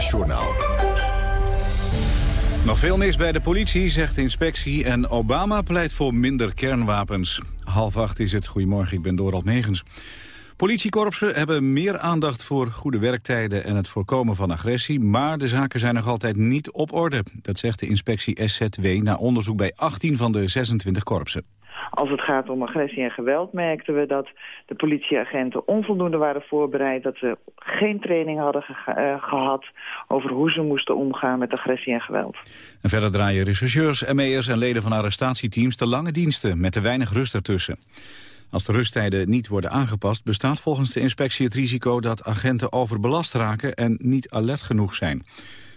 NOS-journaal. Nog veel mis bij de politie, zegt de inspectie. En Obama pleit voor minder kernwapens. Half acht is het. Goedemorgen, ik ben Dorald Megens. Politiekorpsen hebben meer aandacht voor goede werktijden en het voorkomen van agressie, maar de zaken zijn nog altijd niet op orde. Dat zegt de inspectie SZW na onderzoek bij 18 van de 26 korpsen. Als het gaat om agressie en geweld merkten we dat de politieagenten onvoldoende waren voorbereid. Dat ze geen training hadden uh, gehad over hoe ze moesten omgaan met agressie en geweld. En verder draaien rechercheurs, ME'ers en leden van arrestatieteams te lange diensten met te weinig rust ertussen. Als de rusttijden niet worden aangepast... bestaat volgens de inspectie het risico dat agenten overbelast raken... en niet alert genoeg zijn.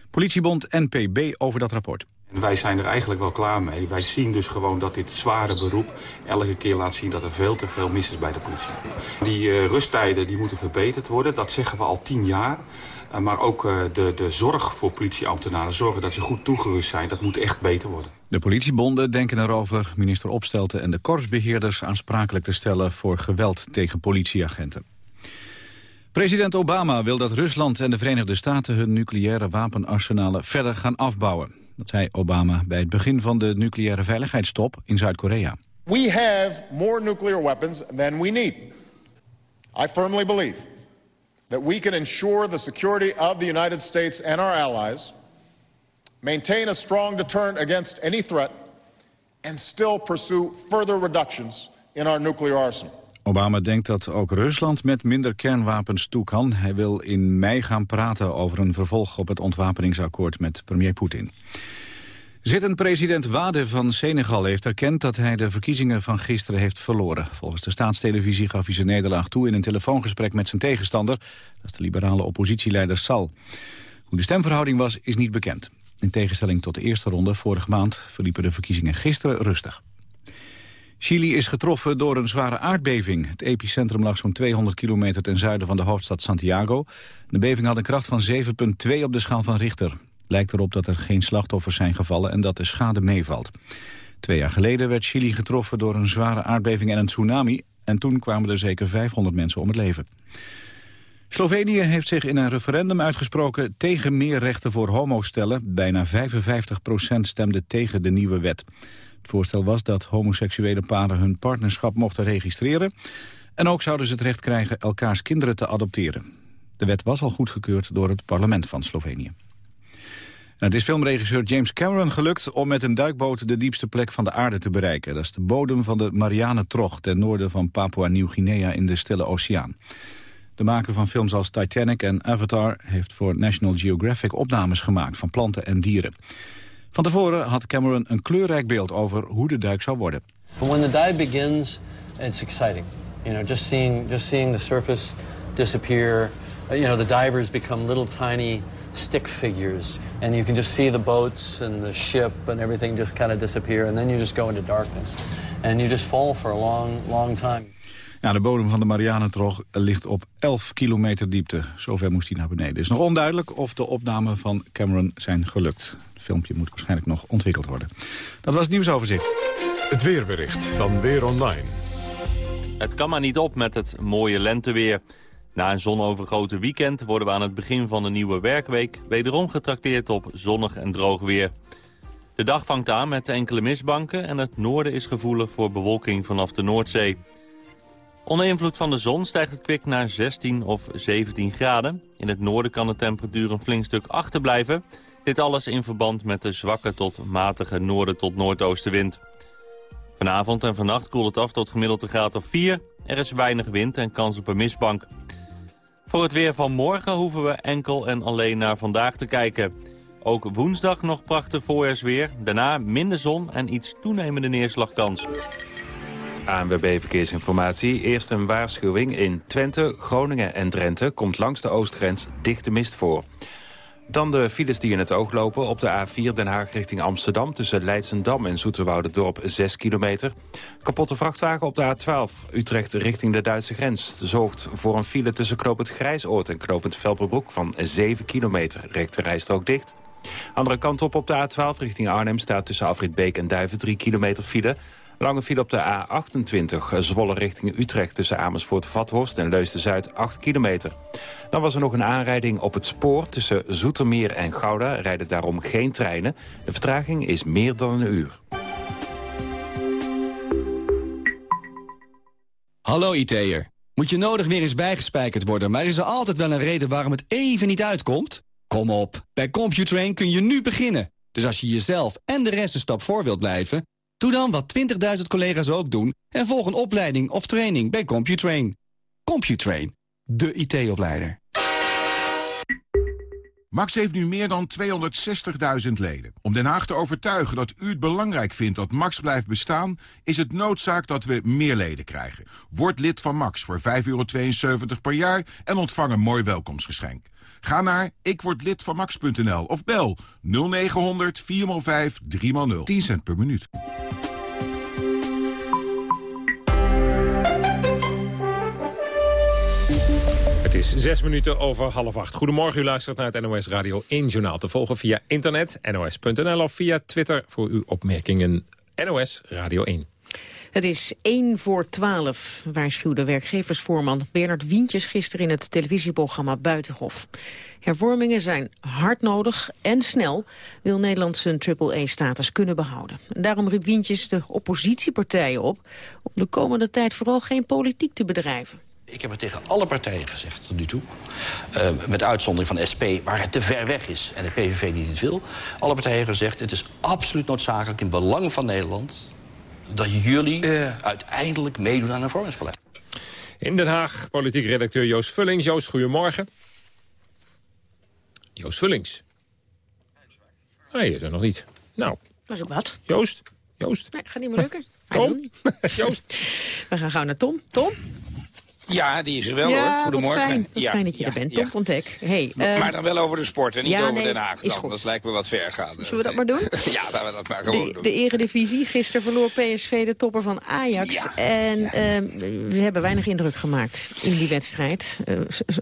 Politiebond NPB over dat rapport. Wij zijn er eigenlijk wel klaar mee. Wij zien dus gewoon dat dit zware beroep elke keer laat zien dat er veel te veel mis is bij de politie. Die uh, rusttijden die moeten verbeterd worden, dat zeggen we al tien jaar. Uh, maar ook uh, de, de zorg voor politieambtenaren, zorgen dat ze goed toegerust zijn, dat moet echt beter worden. De politiebonden denken erover minister Opstelten en de korpsbeheerders aansprakelijk te stellen voor geweld tegen politieagenten. President Obama wil dat Rusland en de Verenigde Staten hun nucleaire wapenarsenalen verder gaan afbouwen. Dat zei Obama bij het begin van de nucleaire veiligheidstop in Zuid-Korea. We have more nuclear weapons than we need. I firmly believe that we can ensure the security of the United States and our allies, maintain a strong deterrent against any threat, and still pursue further reductions in our nuclear arsenal. Obama denkt dat ook Rusland met minder kernwapens toe kan. Hij wil in mei gaan praten over een vervolg op het ontwapeningsakkoord met premier Poetin. Zittend president Wade van Senegal heeft erkend dat hij de verkiezingen van gisteren heeft verloren. Volgens de staatstelevisie gaf hij zijn nederlaag toe in een telefoongesprek met zijn tegenstander. Dat is de liberale oppositieleider Sal. Hoe de stemverhouding was, is niet bekend. In tegenstelling tot de eerste ronde vorige maand verliepen de verkiezingen gisteren rustig. Chili is getroffen door een zware aardbeving. Het epicentrum lag zo'n 200 kilometer ten zuiden van de hoofdstad Santiago. De beving had een kracht van 7,2 op de schaal van Richter. Lijkt erop dat er geen slachtoffers zijn gevallen en dat de schade meevalt. Twee jaar geleden werd Chili getroffen door een zware aardbeving en een tsunami... en toen kwamen er zeker 500 mensen om het leven. Slovenië heeft zich in een referendum uitgesproken tegen meer rechten voor homostellen. Bijna 55 procent stemde tegen de nieuwe wet. Het voorstel was dat homoseksuele paren hun partnerschap mochten registreren... en ook zouden ze het recht krijgen elkaars kinderen te adopteren. De wet was al goedgekeurd door het parlement van Slovenië. En het is filmregisseur James Cameron gelukt om met een duikboot de diepste plek van de aarde te bereiken. Dat is de bodem van de Marianentrog ten noorden van Papua-Nieuw-Guinea in de Stille Oceaan. De maker van films als Titanic en Avatar heeft voor National Geographic opnames gemaakt van planten en dieren. Van tevoren had Cameron een kleurrijk beeld over hoe de duik zou worden. When the dive begins, it's exciting. You know, just seeing just seeing the surface disappear. You know, the divers become little tiny stick figures, and you can just see the boats and the ship and everything just kind of disappear, and then you just go into darkness, and you just fall for a long, long time. Ja, de bodem van de Marianentrog ligt op 11 kilometer diepte. Zover moest hij naar beneden. Het is nog onduidelijk of de opnamen van Cameron zijn gelukt. Het filmpje moet waarschijnlijk nog ontwikkeld worden. Dat was het nieuwsoverzicht. Het weerbericht van Weer Online. Het kan maar niet op met het mooie lenteweer. Na een zonovergrote weekend worden we aan het begin van de nieuwe werkweek... wederom getrakteerd op zonnig en droog weer. De dag vangt aan met enkele mistbanken... en het noorden is gevoelig voor bewolking vanaf de Noordzee. Onder invloed van de zon stijgt het kwik naar 16 of 17 graden. In het noorden kan de temperatuur een flink stuk achterblijven. Dit alles in verband met de zwakke tot matige noorden tot noordoostenwind. Vanavond en vannacht koelt het af tot gemiddeld graad of 4. Er is weinig wind en kans op een mistbank. Voor het weer van morgen hoeven we enkel en alleen naar vandaag te kijken. Ook woensdag nog prachtig voorjaarsweer. Daarna minder zon en iets toenemende neerslagkans. ANWB Verkeersinformatie. Eerst een waarschuwing. In Twente, Groningen en Drenthe komt langs de oostgrens dichte mist voor. Dan de files die in het oog lopen op de A4 Den Haag richting Amsterdam... tussen Leidsendam en Dorp 6 kilometer. Kapotte vrachtwagen op de A12 Utrecht richting de Duitse grens... zorgt voor een file tussen Knopend Grijsoord en Knopend Velperbroek van 7 kilometer. Rechte rijstrook dicht. Andere kant op op de A12 richting Arnhem staat tussen Afrit Beek en Duiven 3 kilometer file... Lange file op de A28, Zwolle richting Utrecht... tussen Amersfoort, Vathorst en Leusden-Zuid, 8 kilometer. Dan was er nog een aanrijding op het spoor tussen Zoetermeer en Gouda. Rijden daarom geen treinen. De vertraging is meer dan een uur. Hallo IT'er. Moet je nodig weer eens bijgespijkerd worden... maar is er altijd wel een reden waarom het even niet uitkomt? Kom op, bij Computrain kun je nu beginnen. Dus als je jezelf en de rest een stap voor wilt blijven... Doe dan wat 20.000 collega's ook doen en volg een opleiding of training bij Computrain. Computrain, de IT-opleider. Max heeft nu meer dan 260.000 leden. Om Den Haag te overtuigen dat u het belangrijk vindt dat Max blijft bestaan... is het noodzaak dat we meer leden krijgen. Word lid van Max voor 5,72 per jaar en ontvang een mooi welkomstgeschenk. Ga naar ikwordlidvanmax.nl of bel 0900 405 3x0. 10 cent per minuut. Is zes minuten over half acht. Goedemorgen, u luistert naar het NOS Radio 1 Journaal. Te volgen via internet, nos.nl of via Twitter voor uw opmerkingen. NOS Radio 1. Het is 1 voor 12, waarschuwde werkgeversvoorman Bernard Wientjes gisteren in het televisieprogramma Buitenhof. Hervormingen zijn hard nodig en snel wil Nederland zijn triple-A-status kunnen behouden. En daarom riep Wientjes de oppositiepartijen op om de komende tijd vooral geen politiek te bedrijven. Ik heb het tegen alle partijen gezegd tot nu toe. Uh, met uitzondering van SP, waar het te ver weg is. En de PVV die dit wil. Alle partijen hebben gezegd, het is absoluut noodzakelijk in belang van Nederland dat jullie uiteindelijk meedoen aan een vormingsbeleid. In Den Haag, politiek redacteur Joost Vullings. Joost, goedemorgen. Joost Vullings. Nee, is er nog niet. Nou. Dat is ook wat. Joost? Joost? Nee, gaat niet meer lukken. Tom? Joost? We gaan gauw naar Tom. Tom? Ja, die is er wel hoor. Goedemorgen. Fijn, ja, fijn dat je er bent. Tom van Teck. Hey, uh, maar dan wel over de sport en niet over nee, Den Haag. Is dan. goed. Dat lijkt me wat ver gaan. Zullen we dat maar doen? ja, laten we dat maar gewoon de, doen. De eredivisie. Gisteren verloor PSV de topper van Ajax. Ja, en uh, we hebben weinig indruk gemaakt in die wedstrijd. Uh,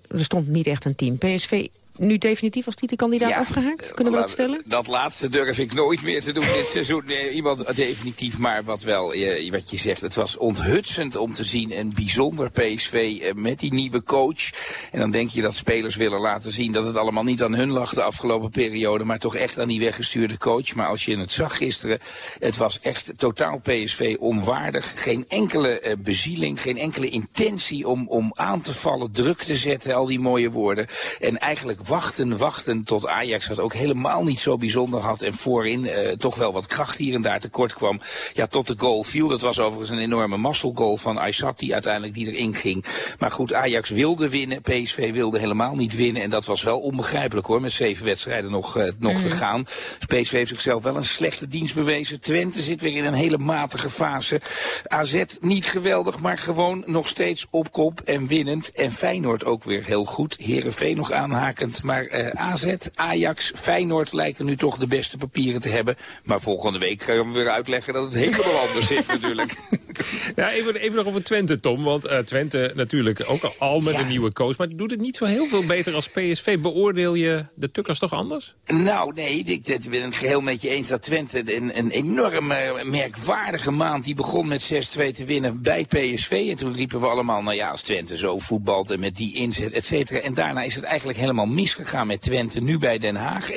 er stond niet echt een team. PSV nu definitief als titelkandidaat ja, afgehaakt? Kunnen we dat stellen? Dat laatste durf ik nooit meer te doen dit seizoen. Iemand definitief, maar wat wel, eh, wat je zegt, het was onthutsend om te zien. En bijzonder PSV eh, met die nieuwe coach. En dan denk je dat spelers willen laten zien dat het allemaal niet aan hun lag de afgelopen periode. Maar toch echt aan die weggestuurde coach. Maar als je het zag gisteren, het was echt totaal PSV onwaardig. Geen enkele eh, bezieling, geen enkele intentie om, om aan te vallen, druk te zetten, al die mooie woorden. En eigenlijk wachten, wachten tot Ajax, wat ook helemaal niet zo bijzonder had en voorin uh, toch wel wat kracht hier en daar tekort kwam, ja, tot de goal viel. Dat was overigens een enorme musselgoal van Aysat die uiteindelijk die erin ging. Maar goed, Ajax wilde winnen, PSV wilde helemaal niet winnen en dat was wel onbegrijpelijk hoor, met zeven wedstrijden nog, uh, nog mm. te gaan. Dus PSV heeft zichzelf wel een slechte dienst bewezen. Twente zit weer in een hele matige fase. AZ niet geweldig, maar gewoon nog steeds op kop en winnend. En Feyenoord ook weer heel goed. Herenveen nog aanhaken maar uh, AZ, Ajax, Feyenoord lijken nu toch de beste papieren te hebben. Maar volgende week je hem weer uitleggen dat het helemaal anders zit natuurlijk. Ja, even, even nog over Twente, Tom. Want uh, Twente natuurlijk ook al, al met ja. een nieuwe coach. Maar doet het niet zo heel veel beter als PSV. Beoordeel je de Tukkers toch anders? Nou, nee, ik, ik ben het geheel met je eens dat Twente een, een enorme, merkwaardige maand... die begon met 6-2 te winnen bij PSV. En toen riepen we allemaal, nou ja, als Twente zo voetbalt en met die inzet, et cetera. En daarna is het eigenlijk helemaal misgegaan met Twente. Nu bij Den Haag 1-1.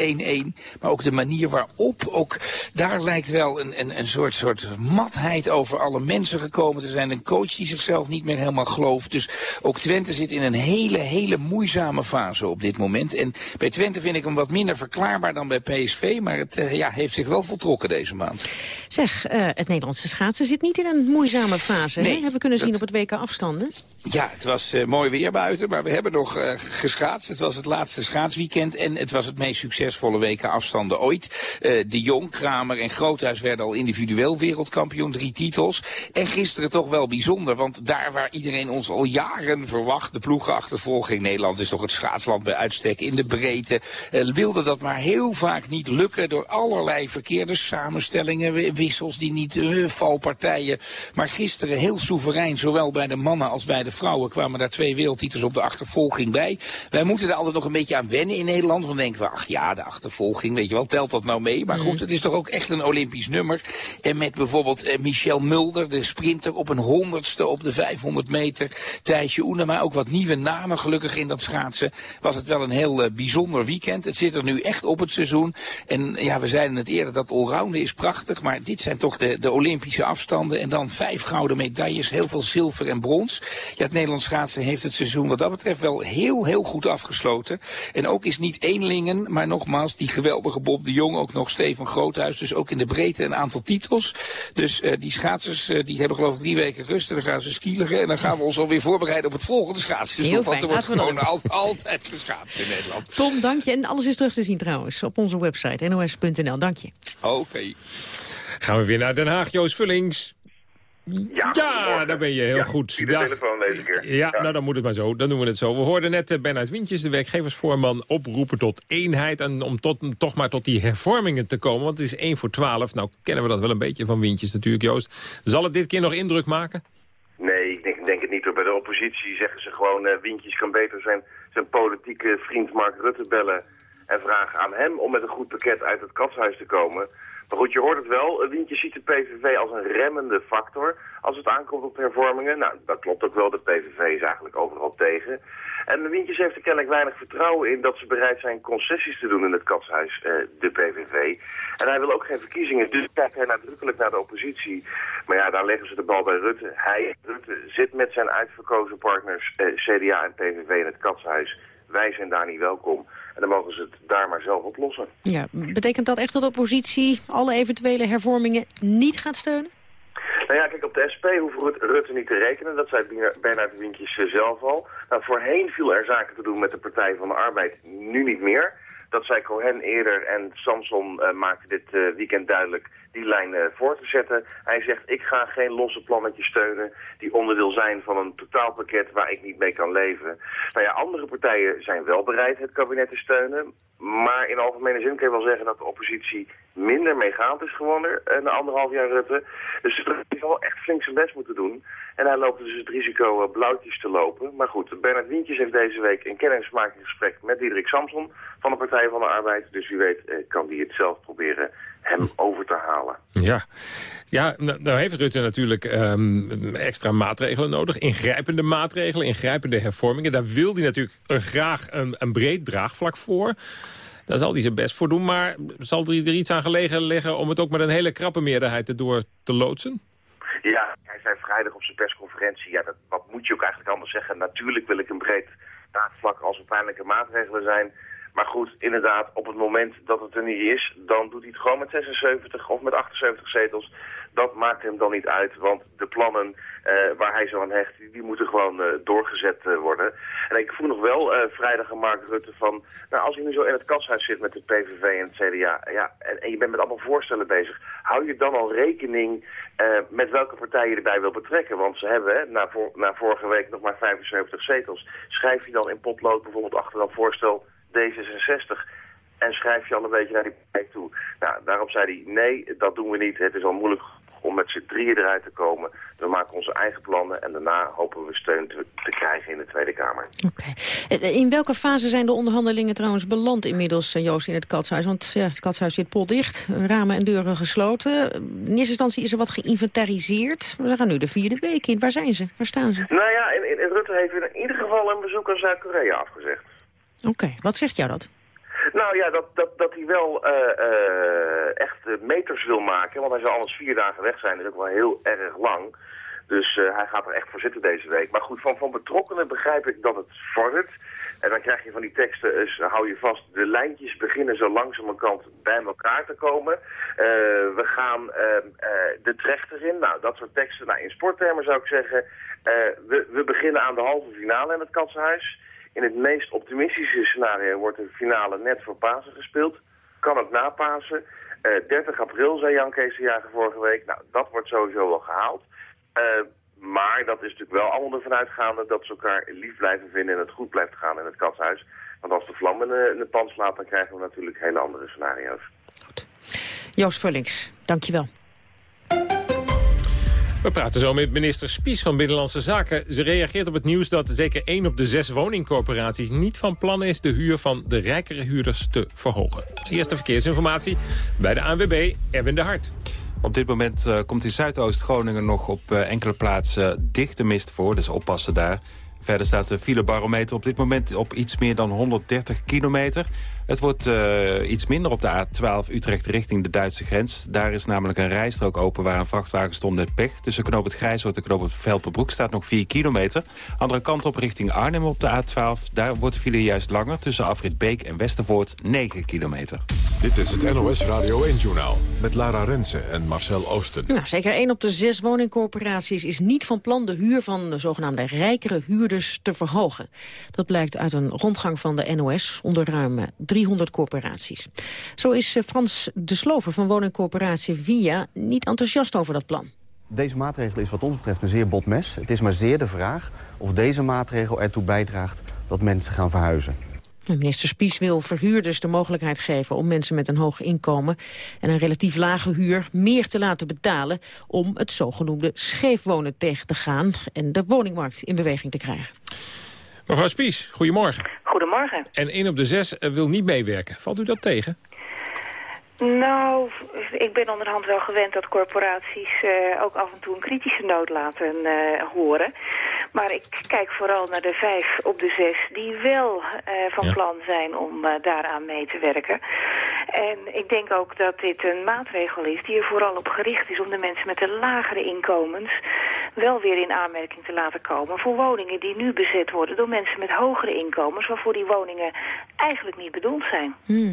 Maar ook de manier waarop, ook daar lijkt wel een, een, een soort, soort matheid over alle mensen gekomen te zijn. Een coach die zichzelf niet meer helemaal gelooft. Dus ook Twente zit in een hele, hele moeizame fase op dit moment. En bij Twente vind ik hem wat minder verklaarbaar dan bij PSV. Maar het uh, ja, heeft zich wel voltrokken deze maand. Zeg, uh, het Nederlandse schaatsen zit niet in een moeizame fase. Nee, hè? Hebben we kunnen zien dat... op het WK afstanden? Ja, het was uh, mooi weer buiten, maar we hebben nog uh, geschaatst. Het was het laatste schaatsweekend en het was het meest succesvolle weken afstanden ooit. Uh, de Jong, Kramer en Groothuis werden al individueel wereldkampioen, drie titels. En gisteren toch wel bijzonder, want daar waar iedereen ons al jaren verwacht, de ploegenachtervolging, Nederland is toch het schaatsland bij uitstek in de breedte, wilde dat maar heel vaak niet lukken door allerlei verkeerde samenstellingen, wissels die niet, valpartijen. Maar gisteren heel soeverein, zowel bij de mannen als bij de vrouwen kwamen daar twee wereldtitels op de achtervolging bij. Wij moeten er altijd nog een beetje aan wennen in Nederland. Want dan denken we, ach ja, de achtervolging, weet je wel, telt dat nou mee? Maar goed, het is toch ook echt een Olympisch nummer. En met bijvoorbeeld eh, Michel Mulder, de sprinter, op een honderdste op de 500 meter. Thijsje Oenema, ook wat nieuwe namen gelukkig in dat schaatsen. Was het wel een heel uh, bijzonder weekend. Het zit er nu echt op het seizoen. En ja, we zeiden het eerder, dat allrounden is prachtig. Maar dit zijn toch de, de Olympische afstanden. En dan vijf gouden medailles, heel veel zilver en brons. Ja, het Nederlands schaatsen heeft het seizoen wat dat betreft wel heel, heel goed afgesloten. En ook is niet eenlingen, maar nogmaals, die geweldige Bob de Jong, ook nog Steven Groothuis. Dus ook in de breedte een aantal titels. Dus uh, die schaatsers, uh, die hebben geloof ik drie weken rust. En dan gaan ze skielen. En dan gaan we ons alweer voorbereiden op het volgende schaatsseizoen. Want er wordt gewoon altijd, altijd geschaatst in Nederland. Tom, dank je. En alles is terug te zien trouwens op onze website nos.nl. Dank je. Oké. Okay. Gaan we weer naar Den Haag, Joost Vullings. Ja, ja daar ben je heel ja, goed. De telefoon deze keer. Ja, ja, nou dan moet het maar zo. Dan doen we het zo. We hoorden net uh, Bernard Wintjes, de werkgeversvoorman, oproepen tot eenheid. En om tot, toch maar tot die hervormingen te komen. Want het is 1 voor 12. Nou kennen we dat wel een beetje van Wintjes natuurlijk, Joost. Zal het dit keer nog indruk maken? Nee, ik denk, denk het niet. Bij de oppositie zeggen ze gewoon... Uh, Wintjes kan beter zijn, zijn politieke vriend Mark Rutte bellen... en vragen aan hem om met een goed pakket uit het katshuis te komen... Maar goed, je hoort het wel. Wintje ziet de PVV als een remmende factor als het aankomt op hervormingen. Nou, dat klopt ook wel. De PVV is eigenlijk overal tegen. En Wintjes heeft er kennelijk weinig vertrouwen in dat ze bereid zijn concessies te doen in het katshuis, eh, de PVV. En hij wil ook geen verkiezingen, dus kijkt hij nadrukkelijk naar de oppositie. Maar ja, daar leggen ze de bal bij Rutte. Hij, Rutte, zit met zijn uitverkozen partners eh, CDA en PVV in het katshuis. Wij zijn daar niet welkom. En dan mogen ze het daar maar zelf oplossen. Ja, betekent dat echt dat de oppositie alle eventuele hervormingen niet gaat steunen? Nou ja, kijk, op de SP hoeft Rutte niet te rekenen. Dat zei Bernard Wientjes zelf al. Nou, voorheen viel er zaken te doen met de Partij van de Arbeid, nu niet meer. Dat zei Cohen eerder en Samson uh, maakte dit uh, weekend duidelijk die lijn uh, voor te zetten. Hij zegt, ik ga geen losse plannetjes steunen die onderdeel zijn van een totaalpakket waar ik niet mee kan leven. Nou ja, andere partijen zijn wel bereid het kabinet te steunen. Maar in algemene zin kun je wel zeggen dat de oppositie minder meegaand is geworden na anderhalf jaar Rutte. Dus hij zal echt flink zijn best moeten doen. En hij loopt dus het risico blauwtjes te lopen. Maar goed, Bernard Wientjes heeft deze week een kennismakingsgesprek met Diederik Samson van de Partij van de Arbeid. Dus wie weet kan die het zelf proberen hem over te halen. Ja, ja nou, nou heeft Rutte natuurlijk um, extra maatregelen nodig. Ingrijpende maatregelen, ingrijpende hervormingen. Daar wil hij natuurlijk een, graag een, een breed draagvlak voor. Daar zal hij zijn best voor doen. Maar zal hij er iets aan gelegen leggen om het ook met een hele krappe meerderheid erdoor te loodsen? Ja, hij zei vrijdag op zijn persconferentie... ja, dat, wat moet je ook eigenlijk anders zeggen? Natuurlijk wil ik een breed draagvlak als er pijnlijke maatregelen zijn... Maar goed, inderdaad, op het moment dat het er niet is, dan doet hij het gewoon met 76 of met 78 zetels. Dat maakt hem dan niet uit, want de plannen uh, waar hij zo aan hecht, die moeten gewoon uh, doorgezet uh, worden. En ik voel nog wel vrijdag aan Mark Rutte van, nou als hij nu zo in het kashuis zit met de PVV en het CDA, ja, en, je bent met allemaal voorstellen bezig, hou je dan al rekening met welke partij je erbij wil betrekken? Want ze hebben, na, na vorige week nog maar 75 zetels. Schrijf je dan in potlood bijvoorbeeld achter dat voorstel D66 en schrijf je al een beetje naar die partij toe. Nou, daarop zei hij, nee, dat doen we niet. Het is al moeilijk om met z'n drieën eruit te komen. We maken onze eigen plannen en daarna hopen we steun te, te krijgen in de Tweede Kamer. Oké. Okay. In welke fase zijn de onderhandelingen trouwens beland inmiddels, Joost, in het katshuis? Want ja, het katshuis zit potdicht, ramen en deuren gesloten. In eerste instantie is er wat geïnventariseerd. We gaan nu de vierde week in. Waar zijn ze? Waar staan ze? Nou ja, in, in Rutte heeft in ieder geval een bezoek aan Zuid-Korea afgezegd. Oké, wat zegt jou dat? Nou ja, dat, dat, dat hij wel uh, uh, echt meters wil maken. Want hij zal anders vier dagen weg zijn. Dat is ook wel heel erg lang. Dus hij gaat er echt voor zitten deze week. Maar goed, van, van betrokkenen begrijp ik dat het vordert. En dan krijg je van die teksten, hou je vast, de lijntjes beginnen zo langzamerhand bij elkaar te komen. we gaan de trechter in. Nou, dat soort teksten. Nou, in sporttermen zou ik zeggen, we, we beginnen aan de halve finale in het Katsenhuis. In het meest optimistische scenario wordt de finale net voor Pasen gespeeld. Kan ook na Pasen. 30 april, zei Jan Kees de vorige week. Nou, dat wordt sowieso wel gehaald. maar dat is natuurlijk wel allemaal ervan uitgaande dat ze elkaar lief blijven vinden en het goed blijft gaan in het katshuis. Want als de vlam in de, in pan slaat, dan krijgen we natuurlijk hele andere scenario's. Goed. Joost Vullings, dankjewel. We praten zo met minister Spies van Binnenlandse Zaken. Ze reageert op het nieuws dat zeker één op de zes woningcorporaties... niet van plan is de huur van de rijkere huurders te verhogen. Eerste verkeersinformatie bij de ANWB, Erwin de Hart. Op dit moment uh, komt in Zuidoost-Groningen nog op uh, enkele plaatsen dichte mist voor. Dus oppassen daar. Verder staat de filebarometer op dit moment op iets meer dan 130 kilometer. Het wordt uh, iets minder op de A12 Utrecht richting de Duitse grens. Daar is namelijk een rijstrook open waar een vrachtwagen stond met pech. Tussen knoop het Grijshoort en knoop het Velpenbroek staat nog 4 kilometer. Andere kant op richting Arnhem op de A12. Daar wordt de file juist langer tussen Afrit Beek en Westervoort 9 kilometer. Dit is het NOS Radio 1-journaal met Lara Rensen en Marcel Oosten. Nou, zeker één op de zes woningcorporaties is niet van plan de huur van de zogenaamde rijkere huurders te verhogen. Dat blijkt uit een rondgang van de NOS onder ruim 300 corporaties. Zo is eh, Frans de Slover van woningcorporatie Via niet enthousiast over dat plan. Deze maatregel is wat ons betreft een zeer bot mes. Het is maar zeer de vraag of deze maatregel ertoe bijdraagt dat mensen gaan verhuizen. Minister Spies wil verhuurders de mogelijkheid geven om mensen met een hoog inkomen en een relatief lage huur meer te laten betalen om het zogenoemde scheefwonen tegen te gaan en de woningmarkt in beweging te krijgen. Mevrouw Spies, goedemorgen. Goedemorgen. En één op de zes eh, wil niet meewerken. Valt u dat tegen? Nou, ik ben onderhand wel gewend dat corporaties uh, ook af en toe een kritische noot laten uh, horen. Maar ik kijk vooral naar de vijf op de zes die wel uh, van ja. plan zijn om daaraan mee te werken. En ik denk ook dat dit een maatregel is die er vooral op gericht is om de mensen met de lagere inkomens wel weer in aanmerking te laten komen voor woningen die nu bezet worden door mensen met hogere inkomens, waarvoor die woningen eigenlijk niet bedoeld zijn. Hmm.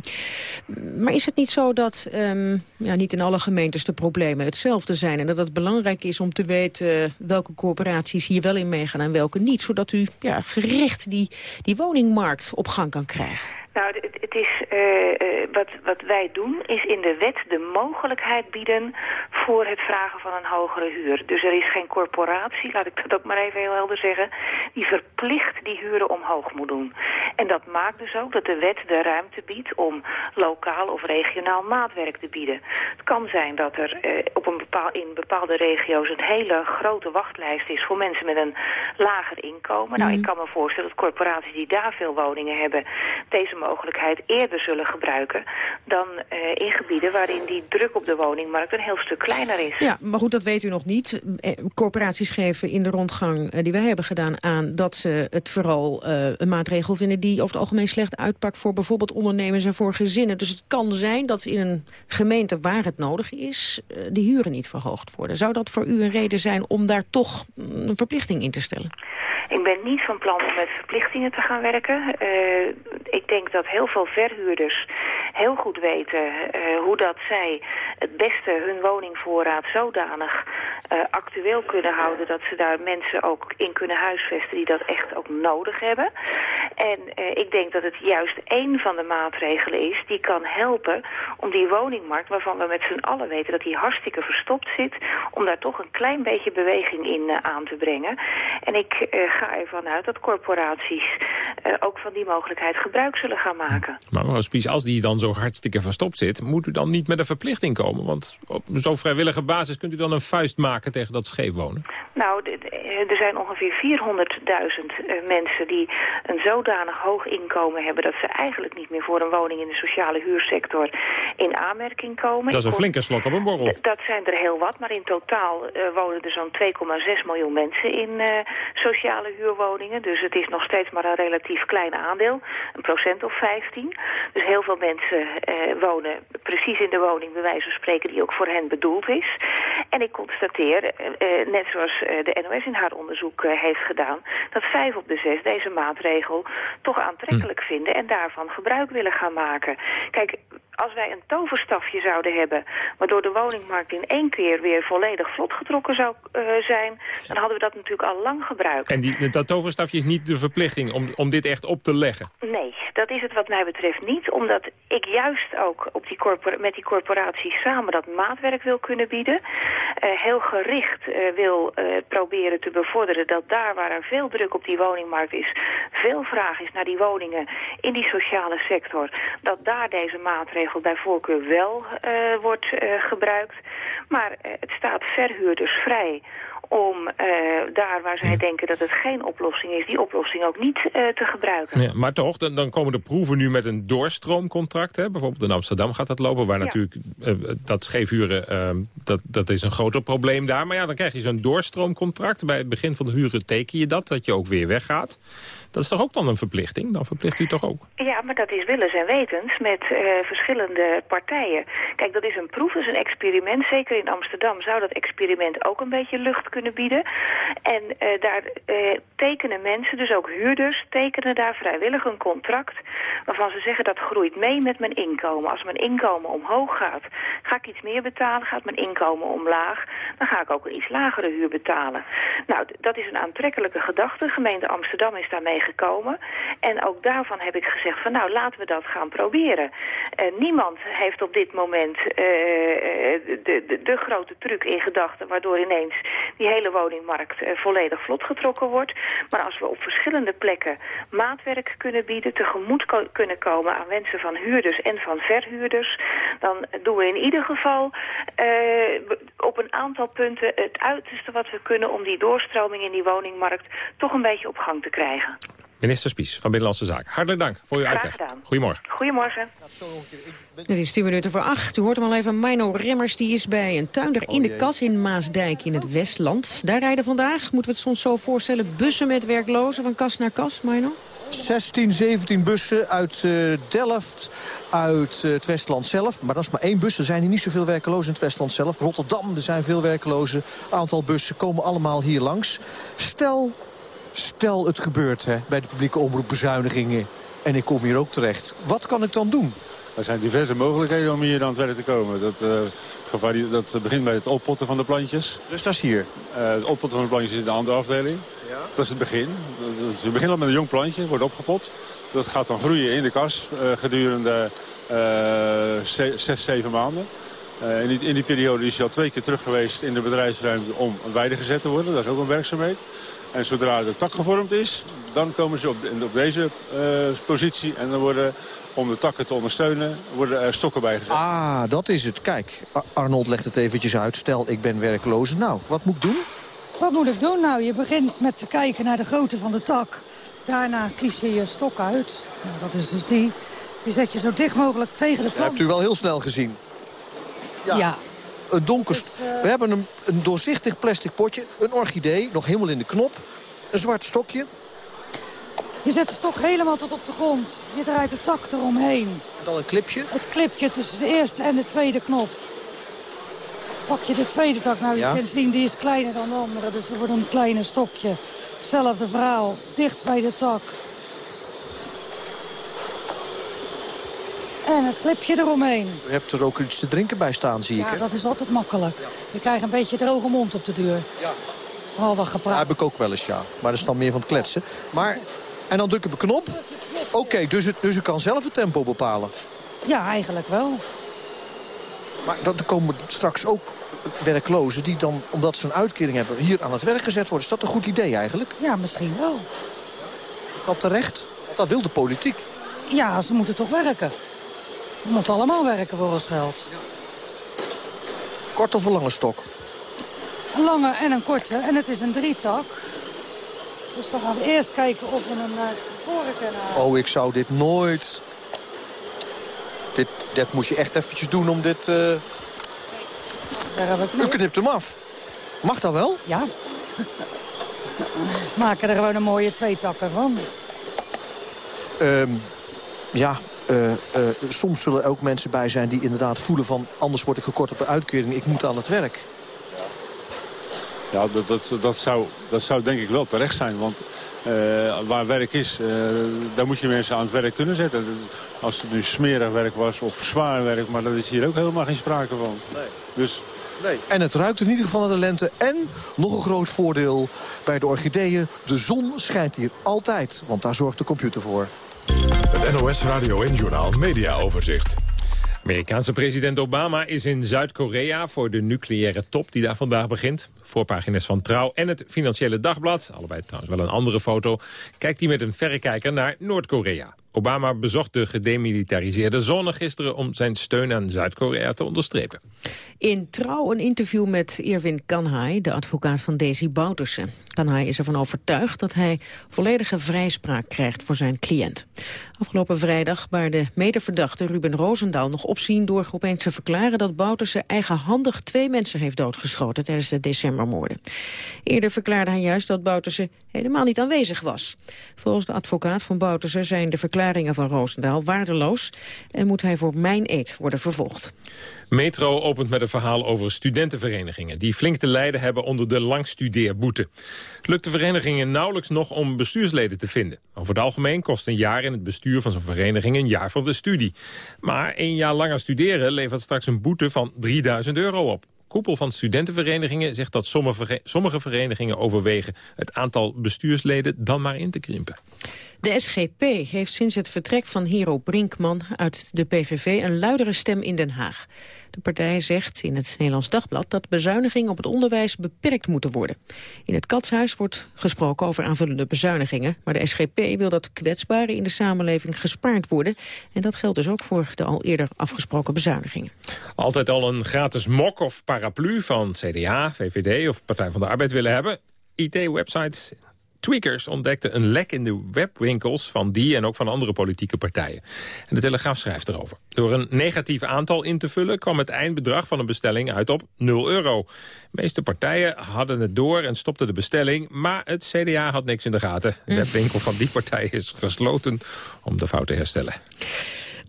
Maar is het niet zo dat um, ja, niet in alle gemeentes de problemen hetzelfde zijn en dat het belangrijk is om te weten welke corporaties hier wel in meegaan en welke niet, zodat u ja, gericht die, die woningmarkt op gang kan krijgen? Nou, het, het is, uh, uh, wat, wat wij doen is in de wet de mogelijkheid bieden voor het vragen van een hogere huur. Dus er is geen corporatie, laat ik dat ook maar even heel helder zeggen, die verplicht die huren omhoog moet doen. En dat maakt dus ook dat de wet de ruimte biedt om lokaal of regionaal maatwerk te bieden. Het kan zijn dat er uh, op een bepaal, in bepaalde regio's een hele grote wachtlijst is voor mensen met een lager inkomen. Mm. Nou, ik kan me voorstellen dat corporaties die daar veel woningen hebben, deze mogelijkheid eerder zullen gebruiken dan uh, in gebieden waarin die druk op de woningmarkt een heel stuk kleiner is. Ja, maar goed, dat weet u nog niet. Eh, corporaties geven in de rondgang uh, die wij hebben gedaan aan dat ze het vooral uh, een maatregel vinden die over het algemeen slecht uitpakt voor bijvoorbeeld ondernemers en voor gezinnen. Dus het kan zijn dat in een gemeente waar het nodig is, de huren niet verhoogd worden. Zou dat voor u een reden zijn om daar toch een verplichting in te stellen? Ik ben niet van plan om met verplichtingen te gaan werken. Uh, ik denk dat heel veel verhuurders heel goed weten uh, hoe dat zij het beste hun woningvoorraad zodanig uh, actueel kunnen houden... dat ze daar mensen ook in kunnen huisvesten die dat echt ook nodig hebben. En ik denk dat het juist één van de maatregelen is die kan helpen om die woningmarkt... waarvan we met z'n allen weten dat die hartstikke verstopt zit... om daar toch een klein beetje beweging in aan te brengen. En ik ga ervan uit dat corporaties uh, ook van die mogelijkheid gebruik zullen gaan maken. Maar mevrouw Spies, als die dan zo hartstikke verstopt zit... moet u dan niet met een verplichting komen? Want op zo'n vrijwillige basis kunt u dan een vuist maken tegen dat scheefwonen? Nou, er zijn ongeveer 400.000 uh, mensen die een zodanig hoog inkomen hebben... dat ze eigenlijk niet meer voor een woning in de sociale huursector in aanmerking komen. Dat is een flinke slok op een borrel. Dat zijn er heel wat, maar in totaal uh, wonen er zo'n 2,6 miljoen mensen in sociale huurwoningen. Dus het is nog steeds maar een relatief klein aandeel. Een procent of 15. Dus heel veel mensen uh, wonen precies in de woning, bij wijze van spreken, die ook voor hen bedoeld is. En ik constateer, uh, net zoals de NOS in haar onderzoek heeft gedaan... dat vijf op de zes deze maatregel toch aantrekkelijk hm. vinden... en daarvan gebruik willen gaan maken. Kijk, als wij een toverstafje zouden hebben... waardoor de woningmarkt in één keer weer volledig vlotgetrokken zou uh, zijn... dan hadden we dat natuurlijk al lang gebruikt. En die, dat toverstafje is niet de verplichting om, om dit echt op te leggen? Nee, dat is het wat mij betreft niet. Omdat ik juist ook op die met die corporaties samen dat maatwerk wil kunnen bieden. Uh, heel gericht uh, wil proberen te bevorderen dat daar waar er veel druk op die woningmarkt is... veel vraag is naar die woningen in die sociale sector... dat daar deze maatregel bij voorkeur wel wordt gebruikt. Maar het staat verhuurders vrij om uh, daar waar zij denken dat het geen oplossing is... die oplossing ook niet uh, te gebruiken. Ja, maar toch, dan, dan, komen de proeven nu met een doorstroomcontract. Hè? Bijvoorbeeld in Amsterdam gaat dat lopen... waar ja. natuurlijk uh, dat scheefhuren, ehm, dat, dat is een groter probleem daar. Maar ja, dan krijg je zo'n doorstroomcontract. Bij het begin van de huren teken je dat, dat je ook weer weggaat. Dat is toch ook dan een verplichting? Dan verplicht u toch ook? Ja, maar dat is willens en wetens met verschillende partijen. Kijk, dat is een proef, dat is een experiment. Zeker in Amsterdam zou dat experiment ook een beetje lucht kunnen bieden. En uh, daar uh, tekenen mensen, dus ook huurders, tekenen daar vrijwillig een contract... waarvan ze zeggen dat groeit mee met mijn inkomen. Als mijn inkomen omhoog gaat, ga ik iets meer betalen. Gaat mijn inkomen omlaag, dan ga ik ook een iets lagere huur betalen. Nou, dat is een aantrekkelijke gedachte. De gemeente Amsterdam is daarmee gekomen. En ook daarvan heb ik gezegd van nou, laten we dat gaan proberen. Uh, niemand heeft op dit moment de, de, de, grote truc in gedachten... waardoor ineens die hele woningmarkt volledig vlot getrokken wordt. Maar als we op verschillende plekken maatwerk kunnen bieden... tegemoet ko kunnen komen aan wensen van huurders en van verhuurders... dan doen we in ieder geval op een aantal punten het uiterste wat we kunnen... om die doorstroming in die woningmarkt toch een beetje op gang te krijgen. Minister Spies van Binnenlandse Zaken. Hartelijk dank voor uw Graag uitleg. Gedaan. Goedemorgen. Goedemorgen. Het is 10 minuten voor acht. U hoort hem al even. Mino Remmers die is bij een tuinder in de kas in Maasdijk in het Westland. Daar rijden vandaag, moeten we het soms zo voorstellen... bussen met werklozen van kas naar kas, Mino? 16, 17 bussen uit uh, Delft, uit uh, het Westland zelf. Maar dat is maar één bus. Er zijn hier niet zoveel werklozen in het Westland zelf. Rotterdam, er zijn veel werklozen. aantal bussen komen allemaal hier langs. Stel Stel het gebeurt hè, bij de publieke omroep bezuinigingen en ik kom hier ook terecht. Wat kan ik dan doen? Er zijn diverse mogelijkheden om hier aan het werk te komen. Dat, uh, dat begint bij het oppotten van de plantjes. Dus dat is hier? Uh, het oppotten van de plantjes is in de andere afdeling. Ja. Dat is het begin. Dus we beginnen met een jong plantje, wordt opgepot. Dat gaat dan groeien in de kas uh, gedurende zes, zeven maanden. in, die, in die periode is hij al twee keer terug geweest in de bedrijfsruimte om weide gezet te worden. Dat is ook een werkzaamheid. En zodra de tak gevormd is, dan komen ze op, op deze uh, positie. En dan worden, om de takken te ondersteunen, worden er stokken bijgezet. Ah, dat is het. Kijk, Arnold legt het eventjes uit. Stel, ik ben werkloos. Nou, wat moet ik doen? Wat moet ik doen? Nou, je begint met te kijken naar de grootte van de tak. Daarna kies je je stok uit. Nou, dat is dus die. Die zet je zo dicht mogelijk tegen de plant. Dat hebt u wel heel snel gezien. ja. ja een donker... Uh... We hebben een, een doorzichtig plastic potje, een orchidee, nog helemaal in de knop. Een zwart stokje. Je zet de stok helemaal tot op de grond. Je draait de tak eromheen. En dan een clipje? Het clipje tussen de eerste en de tweede knop. Pak je de tweede tak. Nou, je kunt zien, die is kleiner dan de andere. Dus er wordt een kleiner stokje. Zelfde verhaal. Dicht bij de tak. En het clipje eromheen. U hebt er ook iets te drinken bij staan, zie ik. Ja, dat is altijd makkelijk. Je krijgt een beetje droge mond op de deur. Ja. Oh, wat gepraat. Ja, heb ik ook wel eens, ja. Maar dat is dan meer van het kletsen. Maar, en dan druk ik op een knop. Oké, okay, dus, dus ik kan zelf het tempo bepalen. Ja, eigenlijk wel. Maar dan komen straks ook werklozen die dan, omdat ze een uitkering hebben... hier aan het werk gezet worden. Is dat een goed idee eigenlijk? Ja, misschien wel. Dat terecht? Dat wil de politiek. Ja, ze moeten toch werken. We moeten allemaal werken voor ons geld. Kort of een lange stok? Een lange en een korte. En het is een drietak. Dus dan gaan we eerst kijken of we hem naar voren kunnen Oh, ik zou dit nooit... Dit, dit moest je echt eventjes doen om dit... Uh... Daar heb ik U knipt hem af. Mag dat wel? Ja. Maken er gewoon een mooie twee takken van. Um, ja, uh, uh, soms zullen er ook mensen bij zijn die inderdaad voelen van... anders word ik gekort op een uitkering, ik moet aan het werk. Ja, dat, dat, dat, zou, dat zou denk ik wel terecht zijn. Want uh, waar werk is, daar moet je mensen aan het werk kunnen zetten. Als het nu smerig werk was of zwaar werk, maar dat is hier ook helemaal geen sprake van. Nee. Dus Nee. En het ruikt in ieder geval naar de lente. En nog een groot voordeel bij de orchideeën. De zon schijnt hier altijd, want daar zorgt de computer voor. Het NOS Radio en Journal Media Overzicht. Amerikaanse president Obama is in Zuid-Korea voor de nucleaire top die daar vandaag begint. Voorpagina's van Trouw en het Financiële Dagblad, allebei trouwens wel een andere foto, kijkt hij met een verrekijker naar Noord-Korea. Obama bezocht de gedemilitariseerde zone gisteren om zijn steun aan Zuid-Korea te onderstrepen. In Trouw een interview met Irwin Kanhai, de advocaat van Daisy Bouterse. Kanhai is ervan overtuigd dat hij volledige vrijspraak krijgt voor zijn cliënt. Afgelopen vrijdag baarde medeverdachte Ruben Roosendaal nog opzien door opeens te verklaren dat Bouterse eigenhandig twee mensen heeft doodgeschoten tijdens de decembermoorden. Eerder verklaarde hij juist dat Bouterse helemaal niet aanwezig was. Volgens de advocaat van Bouterse zijn de verklaringen van Roosendaal waardeloos en moet hij voor mijn eed worden vervolgd. Metro opent met een verhaal over studentenverenigingen... die flink te lijden hebben onder de langstudeerboete. Het lukt de verenigingen nauwelijks nog om bestuursleden te vinden. Over het algemeen kost een jaar in het bestuur van zo'n vereniging... een jaar van de studie. Maar één jaar langer studeren levert straks een boete van 3000 euro op koepel van studentenverenigingen zegt dat sommige verenigingen overwegen het aantal bestuursleden dan maar in te krimpen. De SGP heeft sinds het vertrek van Hero Brinkman uit de PVV een luidere stem in Den Haag. De partij zegt in het Nederlands Dagblad dat bezuinigingen op het onderwijs beperkt moeten worden. In het Katshuis wordt gesproken over aanvullende bezuinigingen, maar de SGP wil dat kwetsbaren in de samenleving gespaard worden. En dat geldt dus ook voor de al eerder afgesproken bezuinigingen. Altijd al een gratis mok of paraplu van CDA, VVD of Partij van de Arbeid willen hebben. IT-website Tweakers ontdekten een lek in de webwinkels van die en ook van andere politieke partijen. En de Telegraaf schrijft erover. Door een negatief aantal in te vullen kwam het eindbedrag van een bestelling uit op 0 euro. De meeste partijen hadden het door en stopten de bestelling, maar het CDA had niks in de gaten. De webwinkel van die partij is gesloten om de fout te herstellen.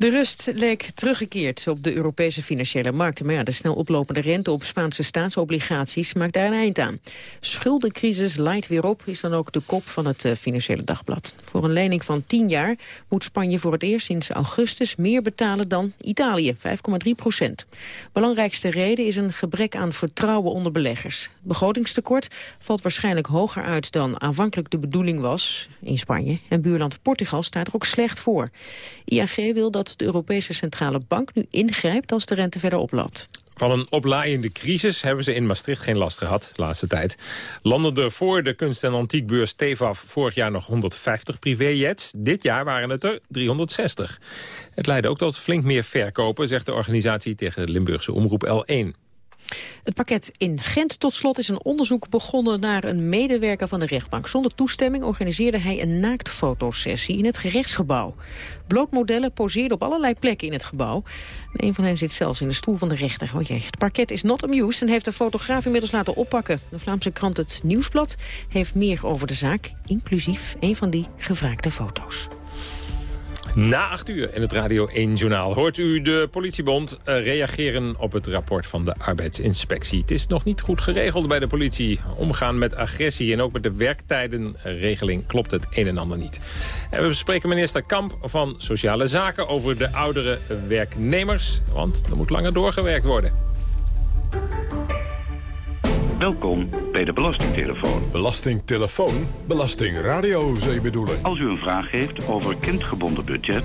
De rust leek teruggekeerd op de Europese financiële markten. Maar ja, de snel oplopende rente op Spaanse staatsobligaties maakt daar een eind aan. Schuldencrisis leidt weer op, is dan ook de kop van het eh, Financiële Dagblad. Voor een lening van 10 jaar moet Spanje voor het eerst sinds augustus meer betalen dan Italië, 5,3 procent. Belangrijkste reden is een gebrek aan vertrouwen onder beleggers. Begrotingstekort valt waarschijnlijk hoger uit dan aanvankelijk de bedoeling was in Spanje. En buurland Portugal staat er ook slecht voor. IAG wil dat de Europese Centrale Bank nu ingrijpt als de rente verder oploopt. Van een oplaaiende crisis hebben ze in Maastricht geen last gehad de laatste tijd. Landen er voor de kunst- en antiekbeurs TEVAF vorig jaar nog 150 privéjets. Dit jaar waren het er 360. Het leidde ook tot flink meer verkopen, zegt de organisatie tegen de Limburgse omroep L1. Het pakket in Gent tot slot is een onderzoek begonnen naar een medewerker van de rechtbank. Zonder toestemming organiseerde hij een naaktfotosessie in het gerechtsgebouw. Blootmodellen poseerden op allerlei plekken in het gebouw. En een van hen zit zelfs in de stoel van de rechter. Oh het parket is not amused en heeft de fotograaf inmiddels laten oppakken. De Vlaamse krant Het Nieuwsblad heeft meer over de zaak, inclusief een van die gevraagde foto's. Na acht uur in het Radio 1-journaal hoort u de politiebond eh, reageren op het rapport van de arbeidsinspectie. Het is nog niet goed geregeld bij de politie. Omgaan met agressie en ook met de werktijdenregeling klopt het een en ander niet. En we bespreken minister Kamp van Sociale Zaken over de oudere werknemers. Want er moet langer doorgewerkt worden. Welkom bij de Belastingtelefoon. Belastingtelefoon? Belastingradio, zou je bedoelen? Als u een vraag heeft over kindgebonden budget,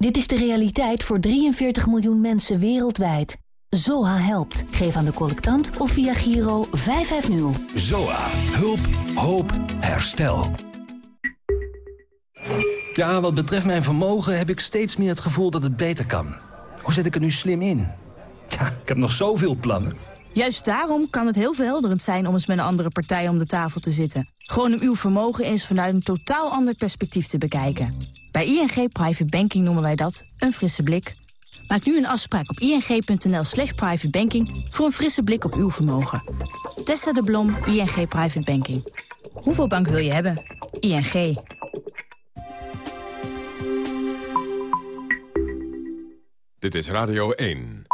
Dit is de realiteit voor 43 miljoen mensen wereldwijd. ZOA helpt. Geef aan de collectant of via Giro 550. ZOA. Hulp. Hoop. Herstel. Ja, wat betreft mijn vermogen heb ik steeds meer het gevoel dat het beter kan. Hoe zet ik er nu slim in? Ja, ik heb nog zoveel plannen. Juist daarom kan het heel verhelderend zijn om eens met een andere partij om de tafel te zitten. Gewoon om uw vermogen eens vanuit een totaal ander perspectief te bekijken. Bij ING Private Banking noemen wij dat een frisse blik. Maak nu een afspraak op ing.nl slash privatebanking voor een frisse blik op uw vermogen. Tessa de Blom, ING Private Banking. Hoeveel bank wil je hebben? ING. Dit is Radio 1.